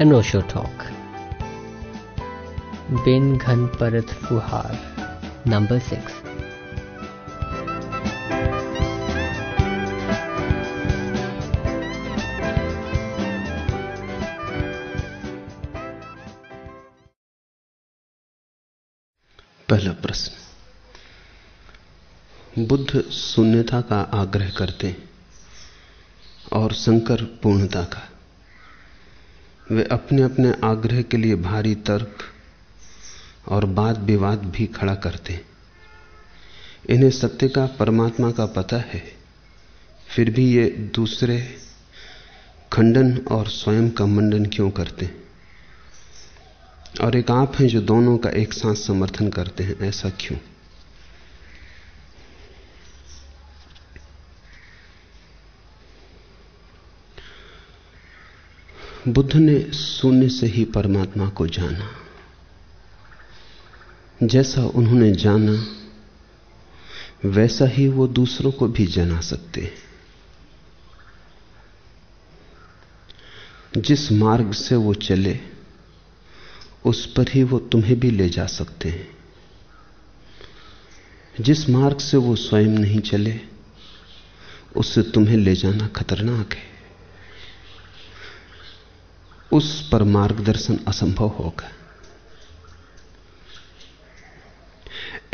अनोशो talk बिन घन परत फुहार नंबर सिक्स पहला प्रश्न। बुद्ध शून्यता का आग्रह करते और शंकर पूर्णता का। वे अपने अपने आग्रह के लिए भारी तर्क और वाद विवाद भी खड़ा करते हैं। इन्हें सत्य का, परमात्मा का पता है। फिर भी ये दूसरे खंडन और स्वयं का मंडन क्यों करते हैं? और एक आप हैं जो दोनों का एक साथ समर्थन करते हैं, ऐसा क्यों? बुद्ध ने शून्य से ही परमात्मा को जाना। जैसा उन्होंने जाना, वैसा ही वो दूसरों को भी जना सकते हैं। जिस मार्ग से वो चले, उस पर ही वो तुम्हें भी ले जा सकते हैं। जिस मार्ग से वो स्वयं नहीं चले, उससे तुम्हें ले जाना खतरनाक है। उस पर मार्गदर्शन असंभव होगा।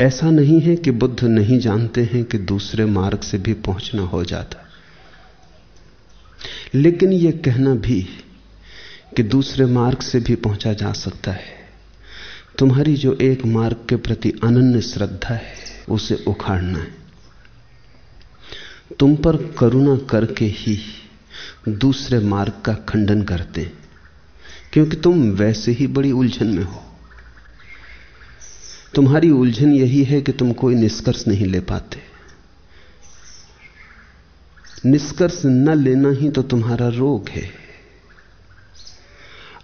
ऐसा नहीं है कि बुद्ध नहीं जानते हैं कि दूसरे मार्ग से भी पहुँचना हो जाता। लेकिन यह कहना भी कि दूसरे मार्ग से भी पहुँचा जा सकता है। तुम्हारी जो एक मार्ग के प्रति अनन्य श्रद्धा है, उसे उखाड़ना है। तुम पर करुणा करके ही दूसरे मार्ग का खंडन करते हैं। क्योंकि तुम वैसे ही बड़ी उलझन में हो। तुम्हारी उलझन यही है कि तुम कोई निष्कर्ष नहीं ले पाते। निष्कर्ष न लेना ही तो तुम्हारा रोग है।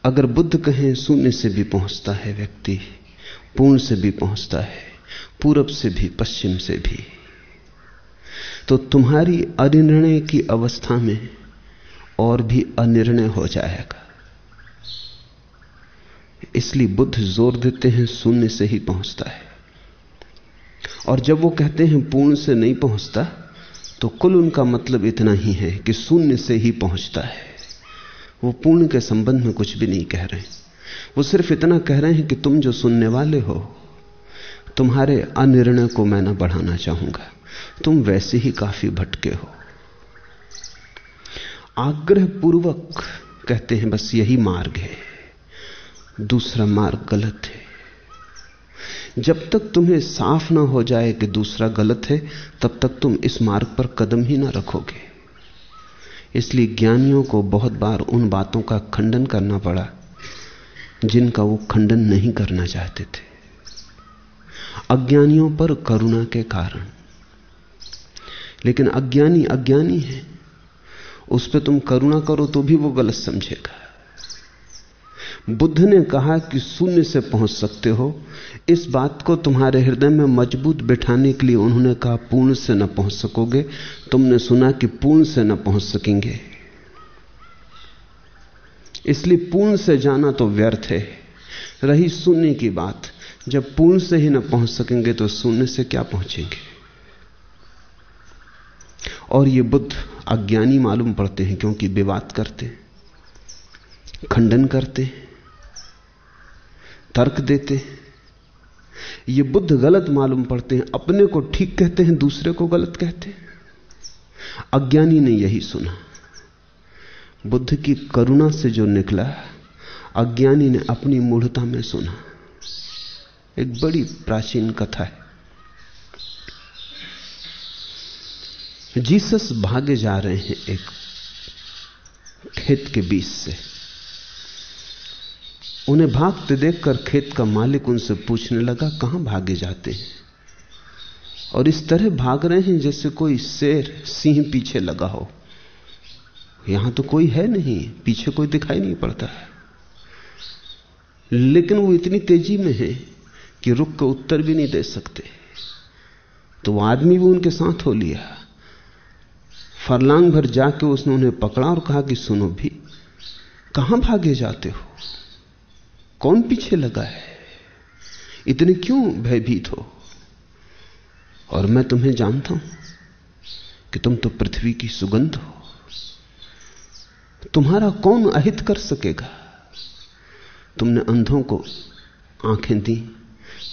अगर बुद्ध कहें, शून्य से भी पहुँचता है व्यक्ति, पूर्ण से भी पहुँचता है, पूरब से भी, पश्चिम से भी तो तुम्हारी अनिर्णय की अवस्था में और भी अनिर्णय हो जाएगा। इसलिए बुद्ध ज़ोर देते हैं, शून्य से ही पहुँचता है। और जब वो कहते हैं पूर्ण से नहीं पहुँचता तो कुल उनका मतलब इतना ही है कि शून्य से ही पहुँचता है। वो पूर्ण के संबंध में कुछ भी नहीं कह रहे वो सिर्फ़ इतना कह रहे हैं कि तुम जो सुनने वाले हो, तुम्हारे अनिर्णय को मैं ना बढ़ाना चाहूँगा। तुम वैसे ही काफ़ी भटके हो। आग्रह पूर्वक कहते हैं, बस यही मार्ग है। दूसरा मार्ग गलत है। जब तक तुम्हें साफ़ ना हो जाए कि दूसरा गलत है, तब तक तुम इस मार्ग पर कदम ही ना रखोगे। इसलिए ज्ञानियों को बहुत बार उन बातों का खंडन करना पड़ा, जिनका वो खंडन नहीं करना चाहते थे। अज्ञानियों पर करुणा के कारण। लेकिन अज्ञानी अज्ञानी है। उस पर तुम करुणा करो तो भी वो गलत समझेगा। बुद्ध ने कहा कि शून्य से पहुँच सकते हो। इस बात को तुम्हारे हृदय में मज़बूत बिठाने के लिए उन्होंने कहा, पूर्ण से न पहुँच सकोगे। तुमने सुना कि पूर्ण से न पहुँच सकेंगे। इसलिए पूर्ण से जाना तो व्यर्थ है। रही शून्य की बात, जब पूर्ण से ही न पहुँच सकेंगे तो शून्य से क्या पहुँचेंगे? और ये बुद्ध अज्ञानी मालूम पड़ते हैं, क्योंकि विवाद करते हैं, खंडन करते तर्क देते हैं। ये बुद्ध गलत मालूम पड़ते हैं, अपने को ठीक कहते हैं, दूसरे को गलत कहते हैं। अज्ञानी ने यही सुना। बुद्ध की करुणा से जो निकला, अज्ञानी ने अपनी मूढ़ता में सुना। एक बड़ी प्राचीन कथा है। जीसस भागे जा रहे हैं एक खेत के बीच से। उन्हें भागते देखकर खेत का मालिक उनसे पूछने लगा, कहाँ भागे जाते हैं? और इस तरह भाग रहे हैं जैसे कोई शेर सिंह पीछे लगा हो। यहाँ तो कोई है नहीं, पीछे कोई दिखाई नहीं पड़ता है। लेकिन वो इतनी तेज़ी में है कि रुक के उत्तर भी नहीं दे सकते। तो आदमी भी उनके साथ हो लिया। फरलांग भर जाके उसने उन्हें पकड़ा और कहा कि, सुनो भी, कहाँ भागे जाते हो? कौन पीछे लगा है? इतने क्यों भयभीत हो? और मैं तुम्हें जानता हूँ कि तुम तो पृथ्वी की सुगंध हो। तुम्हारा कौन अहित कर सकेगा? तुमने अंधों को आँखें दी,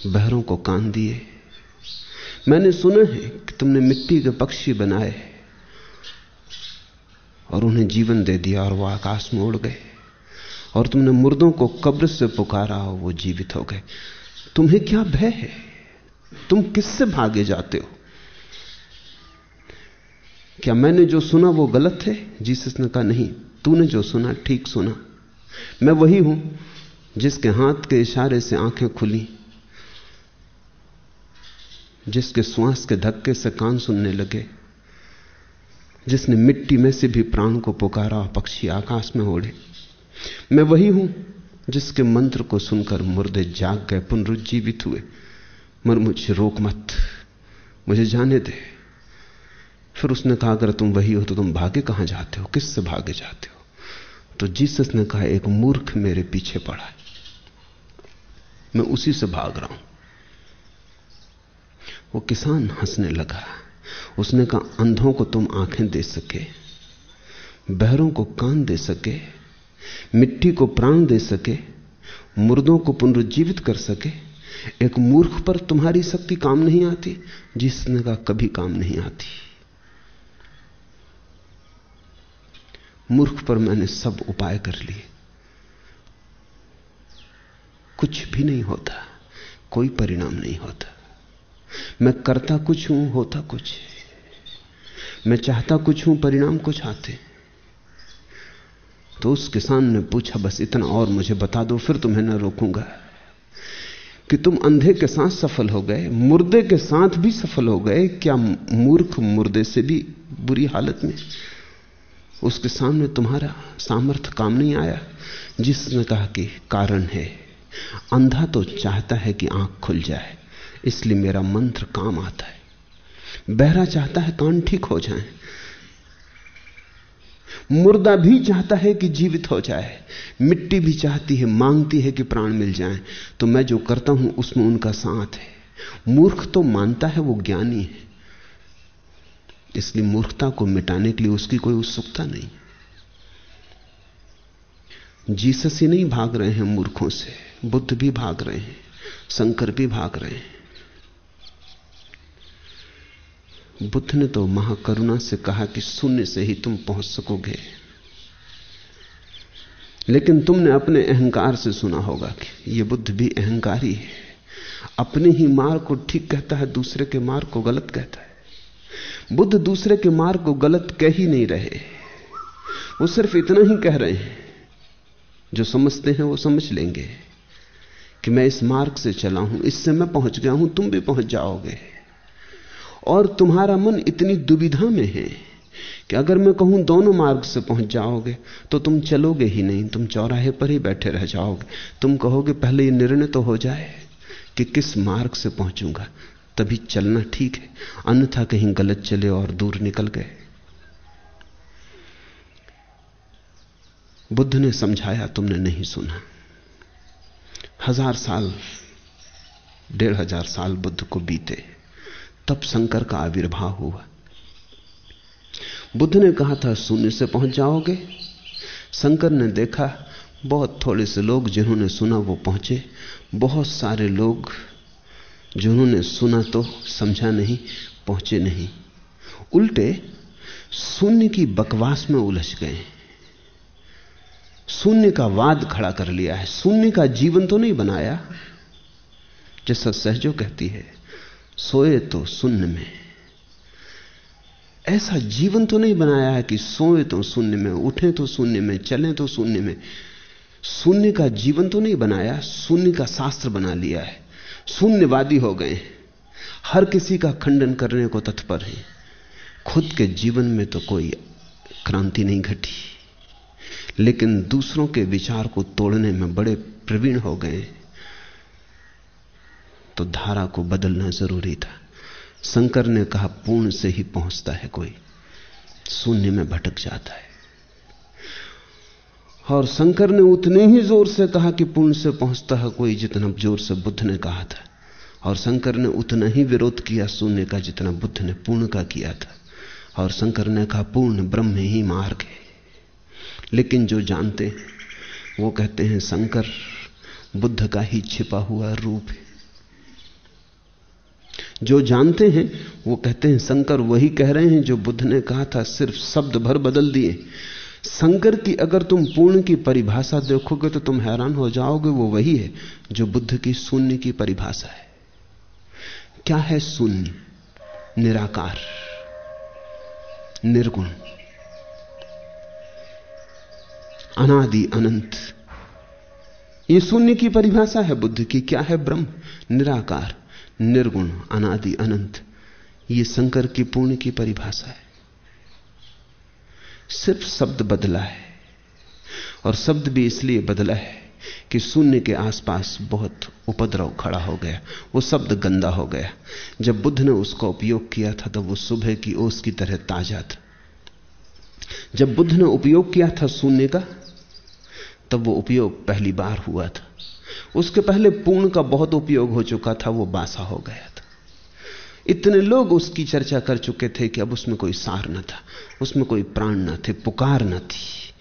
बहरों को कान दिए। मैंने सुना है कि तुमने मिट्टी के पक्षी बनाए और उन्हें जीवन दे दिया और वो आकाश में उड़ गए। और तुमने मुर्दों को कब्र से पुकारा हो वो जीवित हो गए। तुम्हें क्या भय है? तुम किससे भागे जाते हो? क्या मैंने जो सुना वो गलत है? जीसस ने कहा, नहीं, तूने जो सुना ठीक सुना। मैं वही हूँ जिसके हाथ के इशारे से आँखें खुली, जिसके श्वास के धक्के से कान सुनने लगे, जिसने मिट्टी में से भी प्राण को पुकारा पक्षी आकाश में ओढ़े। मैं वही हूँ जिसके मंत्र को सुनकर मुर्दे जाग गए, पुनरुज्जीवित हुए। मर मुझे, रोक मत, मुझे जाने दे। फिर उसने कहा, अगर तुम वही हो तो तुम भागे कहाँ जाते हो? किससे भागे जाते हो? तो जीसस ने कहा, एक मूर्ख मेरे पीछे पड़ा है। मैं उसी से भाग रहा हूँ। वो किसान हंसने लगा। उसने कहा, अंधों को तुम आँखें दे सके, बहरों को कान दे सके मिट्टी को प्राण दे सके, मुर्दों को पुनरुज्जीवित कर सके। एक मूर्ख पर तुम्हारी शक्ति काम नहीं आती, जिसने का कभी काम नहीं आती। मूर्ख पर मैंने सब उपाय कर लिए। कुछ भी नहीं होता, कोई परिणाम नहीं होता। मैं करता कुछ हूँ, होता कुछ। मैं चाहता कुछ हूँ, परिणाम कुछ आते। तो उस किसान ने पूछा, बस इतना और मुझे बता दो, फिर तुम्हें ना रोकूँगा। कि तुम अंधे के साथ सफल हो गए, मुर्दे के साथ भी सफल हो गए, क्या मूर्ख मुर्दे से भी बुरी हालत में? उसके सामने तुम्हारा सामर्थ्य काम नहीं आया, जिसने कहा कि कारण है। अंधा तो चाहता है कि आँख खुल जाए, इसलिए मेरा मंत्र काम आता है। बहरा चाहता है कान ठीक हो जाए। मुर्दा भी चाहता है कि जीवित हो जाए, मिट्टी भी चाहती है, मांगती है कि प्राण मिल जाए तो मैं जो करता हूँ उसमें उनका साथ है। मूर्ख तो मानता है वो ज्ञानी है। इसलिए मूर्खता को मिटाने के लिए उसकी कोई उत्सुकता नहीं। जीसस ही नहीं भाग रहे हैं मूर्खों से, बुद्ध भी भाग रहे हैं, शंकर भी भाग रहे हैं। बुद्ध ने तो महाकरुणा से कहा कि शून्य से ही तुम पहुँच सकोगे। लेकिन तुमने अपने अहंकार से सुना होगा कि यह बुद्ध भी अहंकारी है। अपने ही मार्ग को ठीक कहता है, दूसरे के मार्ग को गलत कहता है। बुद्ध दूसरे के मार्ग को गलत कह ही नहीं रहे। वो सिर्फ़ इतना ही कह रहे हैं, जो समझते हैं वो समझ लेंगे कि मैं इस मार्ग से चला हूँ, इससे मैं पहुँच गया हूँ, तुम भी पहुँच जाओगे। और तुम्हारा मन इतनी दुविधा में है कि अगर मैं कहूँ दोनों मार्ग से पहुँच जाओगे तो तुम चलोगे ही नहीं, तुम चौराहे पर ही बैठे रह जाओगे। तुम कहोगे, पहले ये निर्णय तो हो जाए कि किस मार्ग से पहुंचूँगा, तभी चलना ठीक है। अन्यथा कहीं गलत चले और दूर निकल गए। बुद्ध ने समझाया, तुमने नहीं सुना। हज़ार साल, डेढ़ हज़ार साल बुद्ध को बीते। तब शंकर का आविर्भाव हुआ। बुद्ध ने कहा था, शून्य से पहुँच जाओगे? शंकर ने देखा, बहुत थोड़े से लोग जिन्होंने सुना वो पहुँचे। बहुत सारे लोग जिन्होंने सुना तो समझा नहीं, पहुँचे नहीं। उल्टे शून्य की बकवास में उलझ गए। शून्य का वाद खड़ा कर लिया है। शून्य का जीवन तो नहीं बनाया, जैसा सहजो कहती है। सोए तो शून्य में। ऐसा जीवन तो नहीं बनाया है कि सोए तो शून्य में, उठे तो शून्य में, चले तो शून्य में। शून्य का जीवन तो नहीं बनाया शून्य का शास्त्र बना लिया है। शून्यवादी हो गए हर किसी का खंडन करने को तत्पर है। खुद के जीवन में तो कोई क्रांति नहीं घटी। लेकिन दूसरों के विचार को तोड़ने में बड़े प्रवीण हो गए तो धारा को बदलना ज़रूरी था। शंकर ने कहा, पूर्ण से ही पहुँचता है कोई। शून्य में भटक जाता है। और शंकर ने उतने ही ज़ोर से कहा कि पूर्ण से पहुँचता है कोई जितना ज़ोर से बुद्ध ने कहा था। और शंकर ने उतना ही विरोध किया शून्य का जितना बुद्ध ने पूर्ण का किया था। और शंकर ने कहा, पूर्ण ब्रह्म ही मार्ग है। लेकिन जो जानते हैं, वो कहते हैं, शंकर बुद्ध का ही छिपा हुआ रूप है। जो जानते हैं, वो कहते हैं, शंकर वही कह रहे हैं जो बुद्ध ने कहा था, सिर्फ़ शब्द भर बदल दिए। शंकर की अगर तुम पूर्ण की परिभाषा देखोगे तो तुम हैरान हो जाओगे, वो वही है जो बुद्ध की शून्य की परिभाषा है। क्या है शून्य? निराकार, निर्गुण, अनादि, अनंत। ये शून्य की परिभाषा है बुद्ध की, क्या है ब्रह्म? निराकार। निर्गुण, अनादि, अनंत। ये शंकर की पूर्ण की परिभाषा है। सिर्फ़ शब्द बदला है। और शब्द भी इसलिए बदला है कि शून्य के आसपास बहुत उपद्रव खड़ा हो गया। वो शब्द गंदा हो गया। जब बुद्ध ने उसका उपयोग किया था तो वो सुबह की ओस की तरह ताज़ा था। जब बुद्ध ने उपयोग किया था शून्य का, तब वो उपयोग पहली बार हुआ था। उसके पहले पूर्ण का बहुत उपयोग हो चुका था, वो बासा हो गया था। इतने लोग उसकी चर्चा कर चुके थे कि अब उसमें कोई सार न था, उसमें कोई प्राण न थे, पुकार न थी।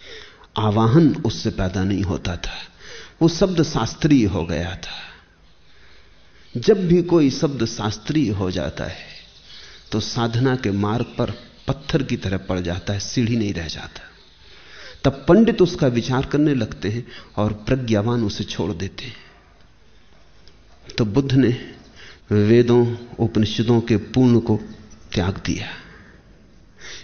आवाहन उससे पैदा नहीं होता था। वो शब्द शास्त्रीय हो गया था। जब भी कोई शब्द शास्त्रीय हो जाता है तो साधना के मार्ग पर पत्थर की तरह पड़ जाता है, सीढ़ी नहीं रह जाता। तब पंडित उसका विचार करने लगते हैं और प्रज्ञावान उसे छोड़ देते हैं। तो बुद्ध ने वेदों, उपनिषदों के पूर्ण को त्याग दिया।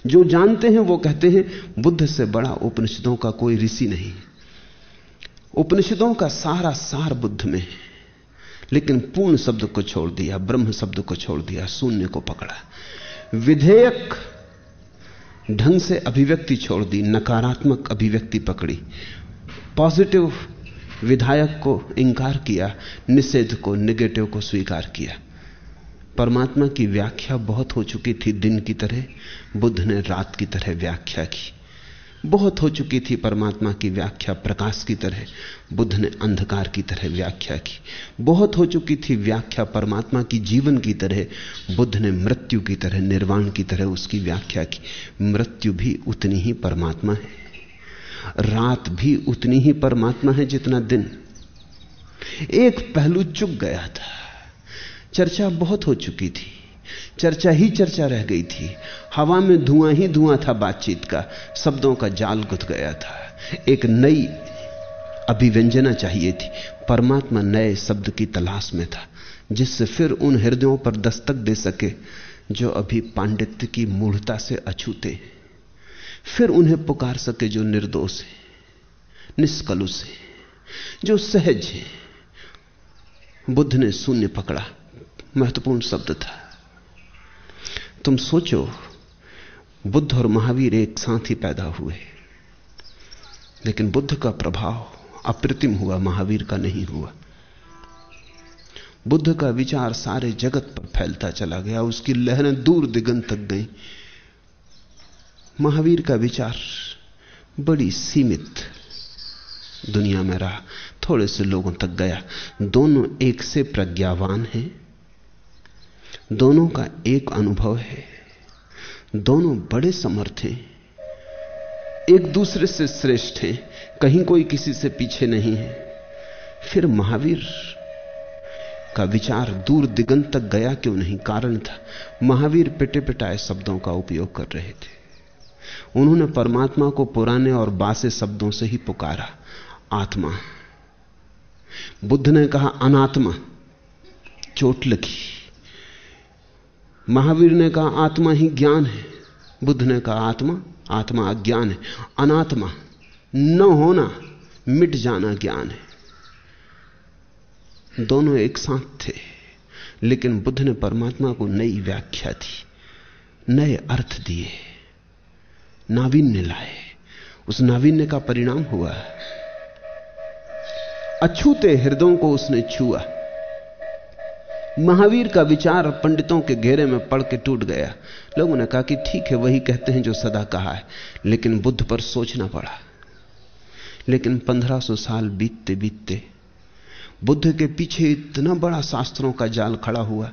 जो जानते हैं वो कहते हैं, बुद्ध से बड़ा उपनिषदों का कोई ऋषि नहीं। उपनिषदों का सारा सार बुद्ध में है। लेकिन पूर्ण शब्द को छोड़ दिया, ब्रह्म शब्द को छोड़ दिया, शून्य को पकड़ा। विधेयक ढंग से अभिव्यक्ति छोड़ दी, नकारात्मक अभिव्यक्ति पकड़ी। पॉजिटिव विधायक को इंकार किया, निषेध को, निगेटिव को स्वीकार किया। परमात्मा की व्याख्या बहुत हो चुकी थी दिन की तरह, बुद्ध ने रात की तरह व्याख्या की। बहुत हो चुकी थी परमात्मा की व्याख्या, प्रकाश की तरह, बुद्ध ने अंधकार की तरह व्याख्या की। बहुत हो चुकी थी व्याख्या, परमात्मा की जीवन की तरह, बुद्ध ने मृत्यु की तरह, निर्वाण की तरह उसकी व्याख्या की। मृत्यु भी उतनी ही परमात्मा है। रात भी उतनी ही परमात्मा है जितना दिन। एक पहलू चुक गया था। चर्चा बहुत हो चुकी थी। चर्चा ही चर्चा रह गई थी। हवा में धुआँ ही धुआँ था बातचीत का। शब्दों का जाल गुथ गया था। एक नई अभिव्यंजना चाहिए थी। परमात्मा नए शब्द की तलाश में था, जिससे फिर उन हृदयों पर दस्तक दे सके, जो अभी पांडित्य की मूढ़ता से अछूते फिर उन्हें पुकार सके जो निर्दोष है, निष्कलुष है, जो सहज है। बुद्ध ने शून्य पकड़ा। महत्वपूर्ण शब्द था। तुम सोचो, बुद्ध और महावीर एक साथ ही पैदा हुए। लेकिन बुद्ध का प्रभाव अप्रतिम हुआ, महावीर का नहीं हुआ। बुद्ध का विचार सारे जगत पर फैलता चला गया, उसकी लहरें दूर दिगंत तक गई। महावीर का विचार बड़ी सीमित दुनिया में रहा, थोड़े से लोगों तक गया। दोनों एक से प्रज्ञावान हैं। दोनों का एक अनुभव है। दोनों बड़े समर्थ हैं। एक दूसरे से श्रेष्ठ हैं। कहीं कोई किसी से पीछे नहीं है। फिर महावीर का विचार दूर दिगंत तक गया क्यों नहीं? कारण था, महावीर पिटे पिटाए शब्दों का उपयोग कर रहे थे। उन्होंने परमात्मा को पुराने और बासे शब्दों से ही पुकारा, आत्मा। बुद्ध ने कहा, अनात्मा, चोट लगी। महावीर ने कहा, आत्मा ही ज्ञान है। बुद्ध ने कहा, आत्मा आत्मा अज्ञान है। अनात्मा, न होना, मिट जाना ज्ञान है। दोनों एक साथ थे, लेकिन बुद्ध ने परमात्मा को नई व्याख्या दी, नए अर्थ दिए, नाविन्य लाए। उस नाविन्य का परिणाम हुआ, अछूते हृदयों को उसने छुआ। महावीर का विचार पंडितों के घेरे में पड़ के टूट गया। लोगों ने कहा कि ठीक है, वही कहते हैं जो सदा कहा है, लेकिन बुद्ध पर सोचना पड़ा। लेकिन 1500 साल बीतते बीतते बुद्ध के पीछे इतना बड़ा शास्त्रों का जाल खड़ा हुआ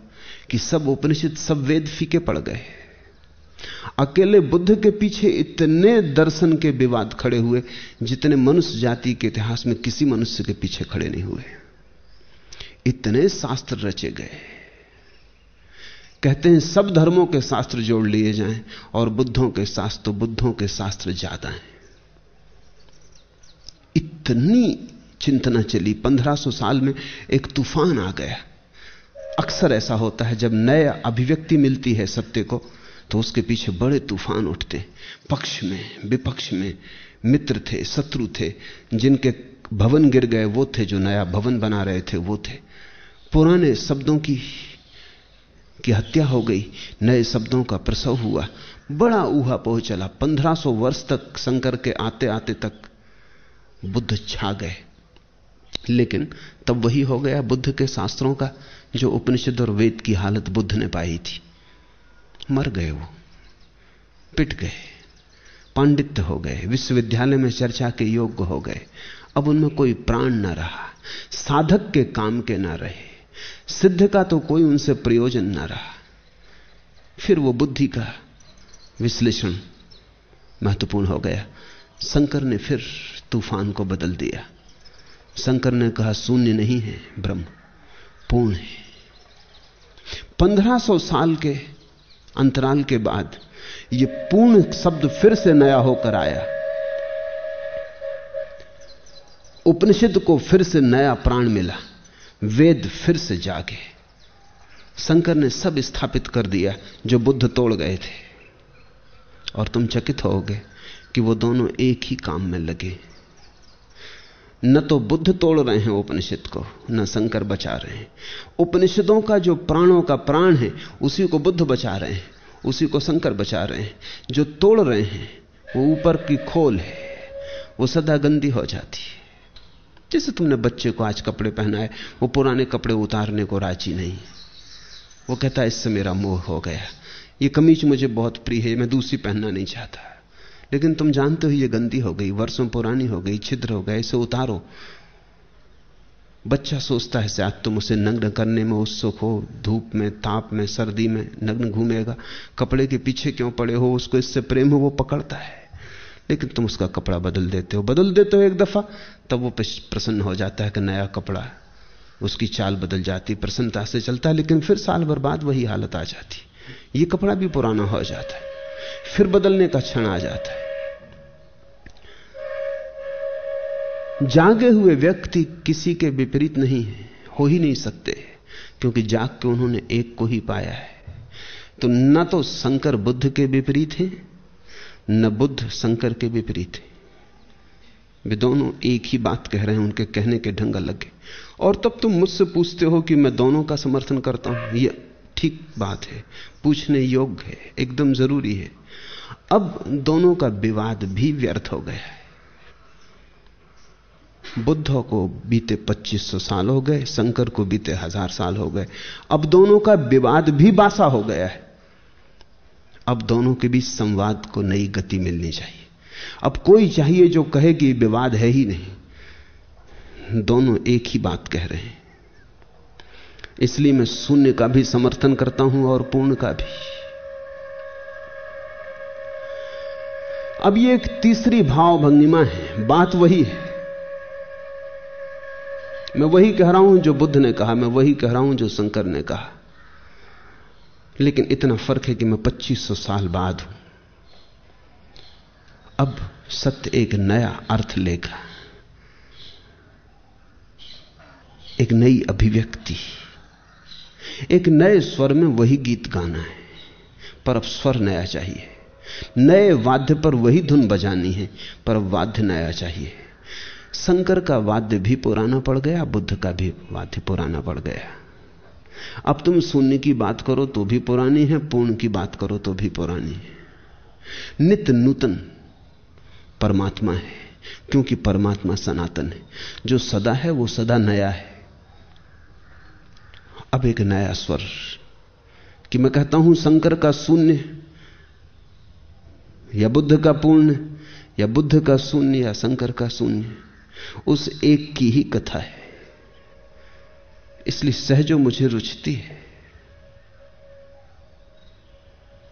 कि सब उपनिषद, सब वेद फीके पड़ गए। अकेले बुद्ध के पीछे इतने दर्शन के विवाद खड़े हुए, जितने मनुष्य जाति के इतिहास में किसी मनुष्य के पीछे खड़े नहीं हुए। इतने शास्त्र रचे गए कहते हैं, सब धर्मों के शास्त्र जोड़ लिए जाएँ और बुद्धों के शास्त्र तो बुद्धों के शास्त्र ज़्यादा हैं। इतनी चिंतना चली। 1500 साल में एक तूफ़ान आ गया। अक्सर ऐसा होता है, जब नए अभिव्यक्ति मिलती है सत्य को तो उसके पीछे बड़े तूफ़ान उठते। पक्ष में, विपक्ष में मित्र थे, शत्रु थे, जिनके भवन गिर गए, वो थे जो नया भवन बना रहे थे, वो थे। पुराने शब्दों की की हत्या हो गई, नए शब्दों का प्रसव हुआ। बड़ा ऊहा पोह चला। 1500 वर्ष तक शंकर के आते आते तक बुद्ध छा गए। लेकिन तब वही हो गया बुद्ध के शास्त्रों का, जो उपनिषद और वेद की हालत बुद्ध ने पाई थी। मर गए वो। पिट गए। पांडित्य हो गए। विश्वविद्यालय में चर्चा के योग्य हो गए। अब उनमें कोई प्राण ना रहा। साधक के काम के ना रहे। सिद्ध का तो कोई उनसे प्रयोजन ना रहा। फिर वो बुद्धि का विश्लेषण महत्वपूर्ण हो गया। शंकर ने फिर तूफ़ान को बदल दिया। शंकर ने कहा, शून्य नहीं है, ब्रह्म, पूर्ण है। 1500 साल के अंतराल के बाद यह पूर्ण शब्द फिर से नया होकर आया। उपनिषद को फिर से नया प्राण मिला। वेद फिर से जागे। शंकर ने सब स्थापित कर दिया जो बुद्ध तोड़ गए थे। और तुम चकित होगे कि वो दोनों एक ही काम में लगे। न तो बुद्ध तोड़ रहे हैं उपनिषद को, न शंकर बचा रहे हैं। उपनिषदों का जो प्राणों का प्राण है, उसी को बुद्ध बचा रहे हैं, उसी को शंकर बचा रहे हैं। जो तोड़ रहे हैं, वो ऊपर की खोल है, वो सदा गंदी हो जाती है। जैसे तुमने बच्चे को आज कपड़े पहनाए, वो पुराने कपड़े उतारने को राज़ी नहीं। वो कहता, इससे मेरा मोह हो गया। ये कमीज मुझे बहुत प्रिय है, मैं दूसरी पहनना नहीं चाहता। लेकिन तुम जानते हो, ये गंदी हो गई, वर्षों पुरानी हो गई, छिद्र हो गए, इसे उतारो। बच्चा सोचता है, शायद तुम उसे नग्न करने में उत्सुक हो। धूप में, ताप में, सर्दी में नग्न घूमेगा। कपड़े के पीछे क्यों पड़े हो? उसको इससे प्रेम हो, वो पकड़ता है। लेकिन तुम उसका कपड़ा बदल देते हो। बदल देते हो एक दफ़ा, तब वो प्रसन्न हो जाता है कि नया कपड़ा उसकी चाल बदल जाती, प्रसन्नता से चलता है, लेकिन फिर साल भर बाद वही हालत आ जाती। ये कपड़ा भी पुराना हो जाता है। फिर बदलने का क्षण आ जाता है। जागे हुए व्यक्ति किसी के विपरीत नहीं है, हो ही नहीं सकते, क्योंकि जाग के उन्होंने एक को ही पाया है। तो न तो शंकर बुद्ध के विपरीत हैं न बुद्ध शंकर के विपरीत है। वे दोनों एक ही बात कह रहे हैं, उनके कहने के ढंग अलग है। और तब तुम मुझसे पूछते हो कि मैं दोनों का समर्थन करता हूँ, यह ठीक बात है। पूछने योग्य है, एकदम ज़रूरी है। अब दोनों का विवाद भी व्यर्थ हो गया है। बुद्ध को बीते 2500 साल हो गए, शंकर को बीते हज़ार साल हो गए। अब दोनों का विवाद भी बासा हो गया है। अब दोनों के बीच संवाद को नई गति मिलनी चाहिए। अब कोई चाहिए जो कहे कि विवाद है ही नहीं। दोनों एक ही बात कह रहे हैं। इसलिए मैं शून्य का भी समर्थन करता हूँ और पूर्ण का भी। अब ये एक तीसरी भाव भंगिमा है। बात वही है। मैं वही कह रहा हूँ जो बुद्ध ने कहा, मैं वही कह रहा हूँ जो शंकर ने कहा। लेकिन इतना फ़र्क है कि मैं 2500 साल बाद हूँ। अब सत्य एक नया अर्थ लेगा एक नई अभिव्यक्ति। एक नए स्वर में वही गीत गाना है, पर अब स्वर नया चाहिए। नए वाद्य पर वही धुन बजानी है, पर अब वाद्य नया चाहिए। शंकर का वाद्य भी पुराना पड़ गया, बुद्ध का भी वाद्य पुराना पड़ गया। अब तुम शून्य की बात करो तो भी पुरानी है, पूर्ण की बात करो तो भी पुरानी है। नित्य नूतन परमात्मा है, क्योंकि परमात्मा सनातन है। जो सदा है, वो सदा नया है। अब एक नया स्वर, कि मैं कहता हूँ, शंकर का शून्य, या बुद्ध का पूर्ण, या बुद्ध का शून्य, या शंकर का शून्य, उस एक की ही कथा है। इसलिए सहजो मुझे रुचती है।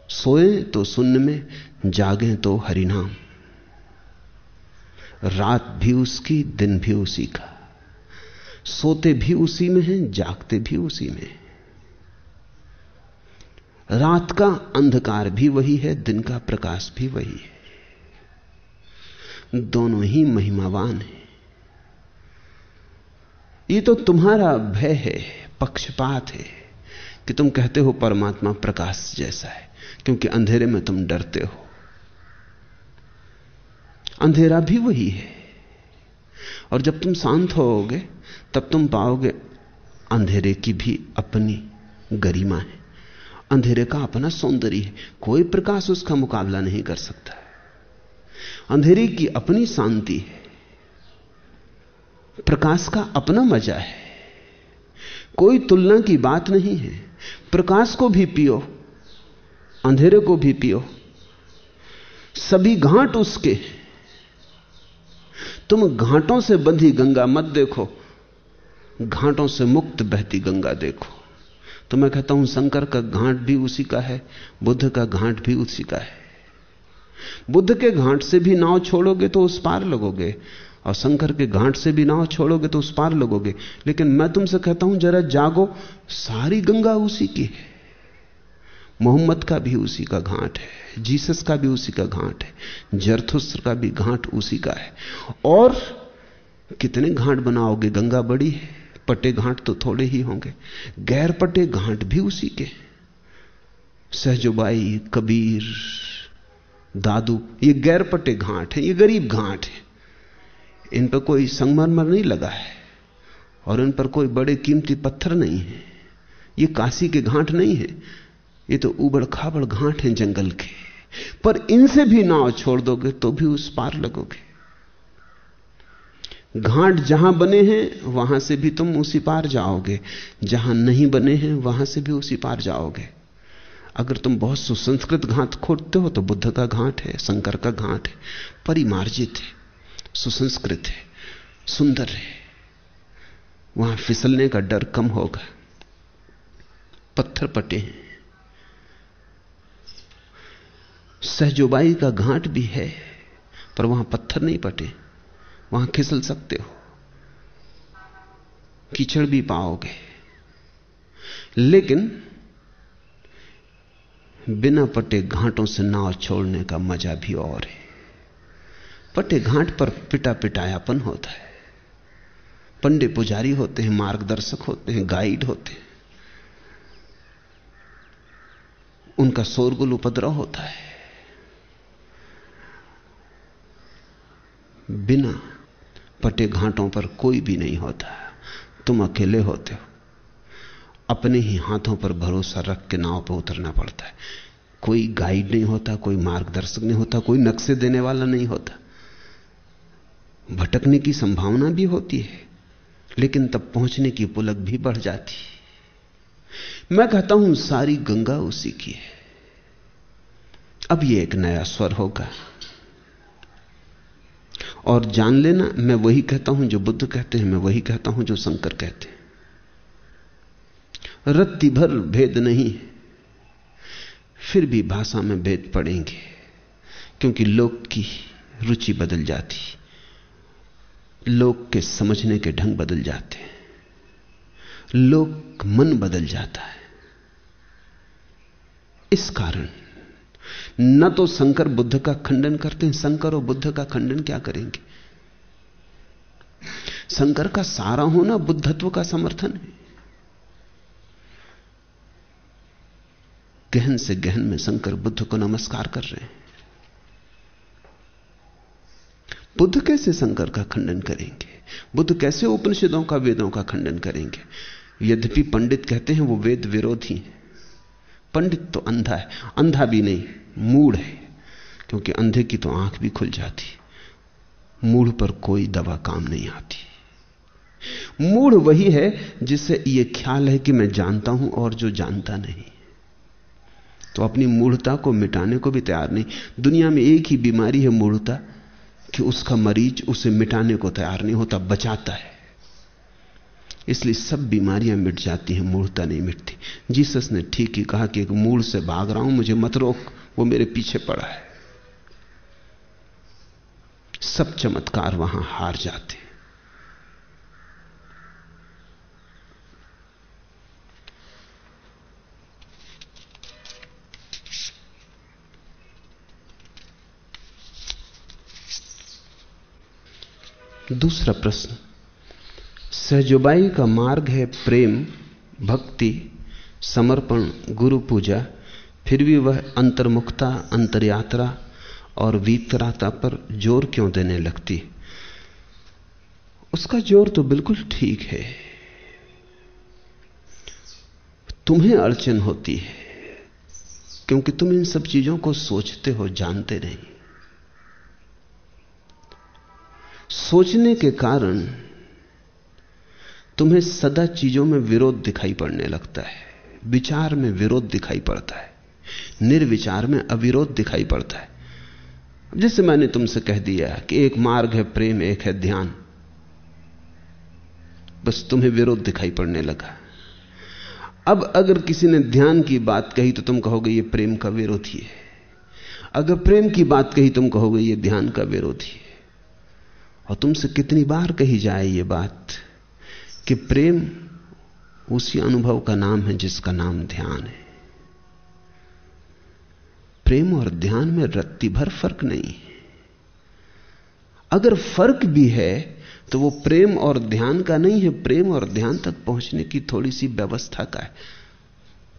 सोए तो शून्य में, जागे तो हरिनाम। रात भी उसकी, दिन भी उसी का। सोते भी उसी में हैं, जागते भी उसी में। रात का अंधकार भी वही है, दिन का प्रकाश भी वही है। दोनों ही महिमावान हैं। ये तो तुम्हारा भय है, पक्षपात है कि तुम कहते हो परमात्मा प्रकाश जैसा है, क्योंकि अंधेरे में तुम डरते हो। अंधेरा भी वही है। और जब तुम शांत होोगे, तब तुम पाओगे अंधेरे की भी अपनी गरिमा है। अंधेरे का अपना सौंदर्य है। कोई प्रकाश उसका मुकाबला नहीं कर सकता। अंधेरे की अपनी शांति है। प्रकाश का अपना मज़ा है। कोई तुलना की बात नहीं है। प्रकाश को भी पियो, अंधेरे को भी पियो। सभी घाट उसके तुम घाटों से बंधी गंगा मत देखो, घाटों से मुक्त बहती गंगा देखो। तो मैं कहता हूँ, शंकर का घाट भी उसी का है, बुद्ध का घाट भी उसी का है। बुद्ध के घाट से भी नाव छोड़ोगे तो उस पार लगोगे। और शंकर के घाट से भी नाव छोड़ोगे तो उस पार लगोगे। लेकिन मैं तुमसे कहता हूँ, जरा जागो, सारी गंगा उसी की है। मोहम्मद का भी उसी का घाट है, जीसस का भी उसी का घाट है, जरथुस्त्र का भी घाट उसी का है। और कितने घाट बनाओगे? गंगा बड़ी है, पटे घाट तो थोड़े ही होंगे, गैर पटे घाट भी उसी के। सहजोबाई, कबीर, दादू, ये गैर पटे घाट है, ये गरीब घाट है। इन पर कोई संगमरमर नहीं लगा है और इन पर कोई बड़े कीमती पत्थर नहीं है। ये काशी के घाट नहीं है। ये तो उबड़ खाबड़ घाट हैं जंगल के। पर इनसे भी नाव छोड़ दोगे तो भी उस पार लगोगे। घाट जहाँ बने हैं, वहाँ से भी तुम उसी पार जाओगे। जहाँ नहीं बने हैं, वहाँ से भी उसी पार जाओगे। अगर तुम बहुत सुसंस्कृत घाट खोदते हो तो बुद्ध का घाट है, शंकर का घाट है, परिमार्जित है। सुसंस्कृत है, सुंदर है। वहाँ फिसलने का डर कम होगा। पत्थर पटे हैं। सहजोबाई का घाट भी है, पर वहाँ पत्थर नहीं पटे। वहाँ खिसल सकते हो। कीचड़ भी पाओगे। लेकिन बिना पटे घाटों से नाव छोड़ने का मज़ा भी और है। पटे घाट पर पिटा पिटायापन होता है। पंडे पुजारी होते हैं, मार्गदर्शक होते हैं, गाइड होते हैं। उनका शोरगुल उपद्रव होता है। बिना पटे घाटों पर कोई भी नहीं होता। तुम अकेले होते हो। अपने ही हाथों पर भरोसा रख के नाव पर उतरना पड़ता है। कोई गाइड नहीं होता, कोई मार्गदर्शक नहीं होता, कोई नक्शे देने वाला नहीं होता। भटकने की संभावना भी होती है, लेकिन तब पहुँचने की पुलक भी बढ़ जाती है। मैं कहता हूँ, सारी गंगा उसी की है। अब यह एक नया स्वर होगा। और जान लेना, मैं वही कहता हूँ जो बुद्ध कहते हैं, मैं वही कहता हूँ जो शंकर कहते हैं। रत्ती भर भेद नहीं है, फिर भी भाषा में भेद पड़ेंगे, क्योंकि लोक की रुचि बदल जाती लोग के समझने के ढंग बदल जाते हैं। लोग मन बदल जाता है। इस कारण न तो शंकर बुद्ध का खंडन करते हैं, शंकर और बुद्ध का खंडन क्या करेंगे? शंकर का सारा होना बुद्धत्व का समर्थन है। गहन से गहन में शंकर बुद्ध को नमस्कार कर रहे हैं। बुद्ध कैसे शंकर का खंडन करेंगे? बुद्ध कैसे उपनिषदों का, वेदों का खंडन करेंगे? यद्यपि पंडित कहते हैं वो वेद विरोधी हैं। पंडित तो अंधा है, अंधा भी नहीं मूड है। क्योंकि अंधे की तो आँख भी खुल जाती। मूड पर कोई दवा काम नहीं आती। मूड वही है जिसे यह ख्याल है कि मैं जानता हूँ और जो जानता नहीं। तो अपनी मूढ़ता को मिटाने को भी तैयार नहीं। दुनिया में एक ही बीमारी है मूढ़ता। कि उसका मरीज़ उसे मिटाने को तैयार नहीं होता, बचाता है। इसलिए सब बीमारियाँ मिट जाती हैं मूर्ता नहीं मिटती। जीसस ने ठीक ही कहा कि एक मूल से भाग रहा हूँ, मुझे मत रोक, वो मेरे पीछे पड़ा है। सब चमत्कार वहाँ हार जाते। दूसरा प्रश्न। सहजुबाई का मार्ग है प्रेम, भक्ति, समर्पण, गुरु पूजा, फिर भी वह अंतर्मुखता, अंतरयात्रा और वीतराता पर ज़ोर क्यों देने लगती? उसका ज़ोर तो बिल्कुल ठीक है। तुम्हें अड़चन होती है, क्योंकि तुम इन सब चीज़ों को सोचते हो, जानते नहीं। सोचने के कारण तुम्हें सदा चीज़ों में विरोध दिखाई पड़ने लगता है, विचार में विरोध दिखाई पड़ता है, निर्विचार में अविरोध दिखाई पड़ता है। जैसे मैंने तुमसे कह दिया कि एक मार्ग है प्रेम, एक है ध्यान। बस तुम्हें विरोध दिखाई पड़ने लगा। अब अगर किसी ने ध्यान की बात कही तो तुम कहोगे ये प्रेम का विरोधी है। अगर प्रेम की बात कही तुम कहोगे ये ध्यान का विरोधी है। और तुमसे कितनी बार कही जाए ये बात कि प्रेम उसी अनुभव का नाम है जिसका नाम ध्यान है। प्रेम और ध्यान में रत्ती भर फ़र्क नहीं है। अगर फ़र्क भी है तो वो प्रेम और ध्यान का नहीं है। प्रेम और ध्यान तक पहुँचने की थोड़ी सी व्यवस्था का है।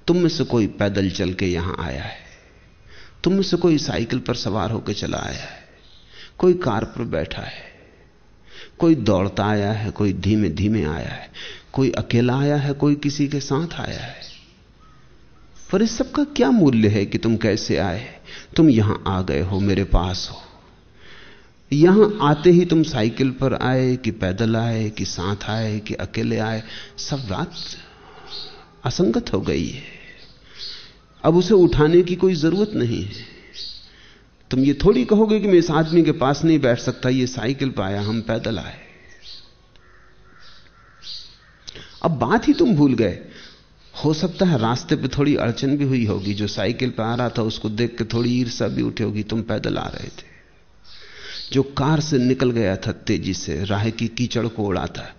तुम में से कोई पैदल चल के यहाँ आया है। तुम में से कोई साइकिल पर सवार होकर चला आया है। कोई कार पर बैठा है। कोई दौड़ता आया है, कोई धीमे धीमे आया है, कोई अकेला आया है, कोई किसी के साथ आया है। पर इस सब का क्या मूल्य है कि तुम कैसे आए? तुम यहाँ आ गए हो, मेरे पास हो। यहाँ आते ही तुम साइकिल पर आए कि पैदल आए, कि साथ आए, कि अकेले आए, सब बात असंगत हो गई है। अब उसे उठाने की कोई ज़रूरत नहीं है। तुम ये थोड़ी कहोगे कि मैं इस आदमी के पास नहीं बैठ सकता, ये साइकिल पर आया, हम पैदल आए। अब बात ही तुम भूल गए। हो सकता है रास्ते पे थोड़ी अड़चन भी हुई होगी, जो साइकिल पर आ रहा था, उसको देख के थोड़ी ईर्षा भी उठी होगी, तुम पैदल आ रहे थे। जो कार से निकल गया था, तेज़ी से, राह की कीचड़ को उड़ाता,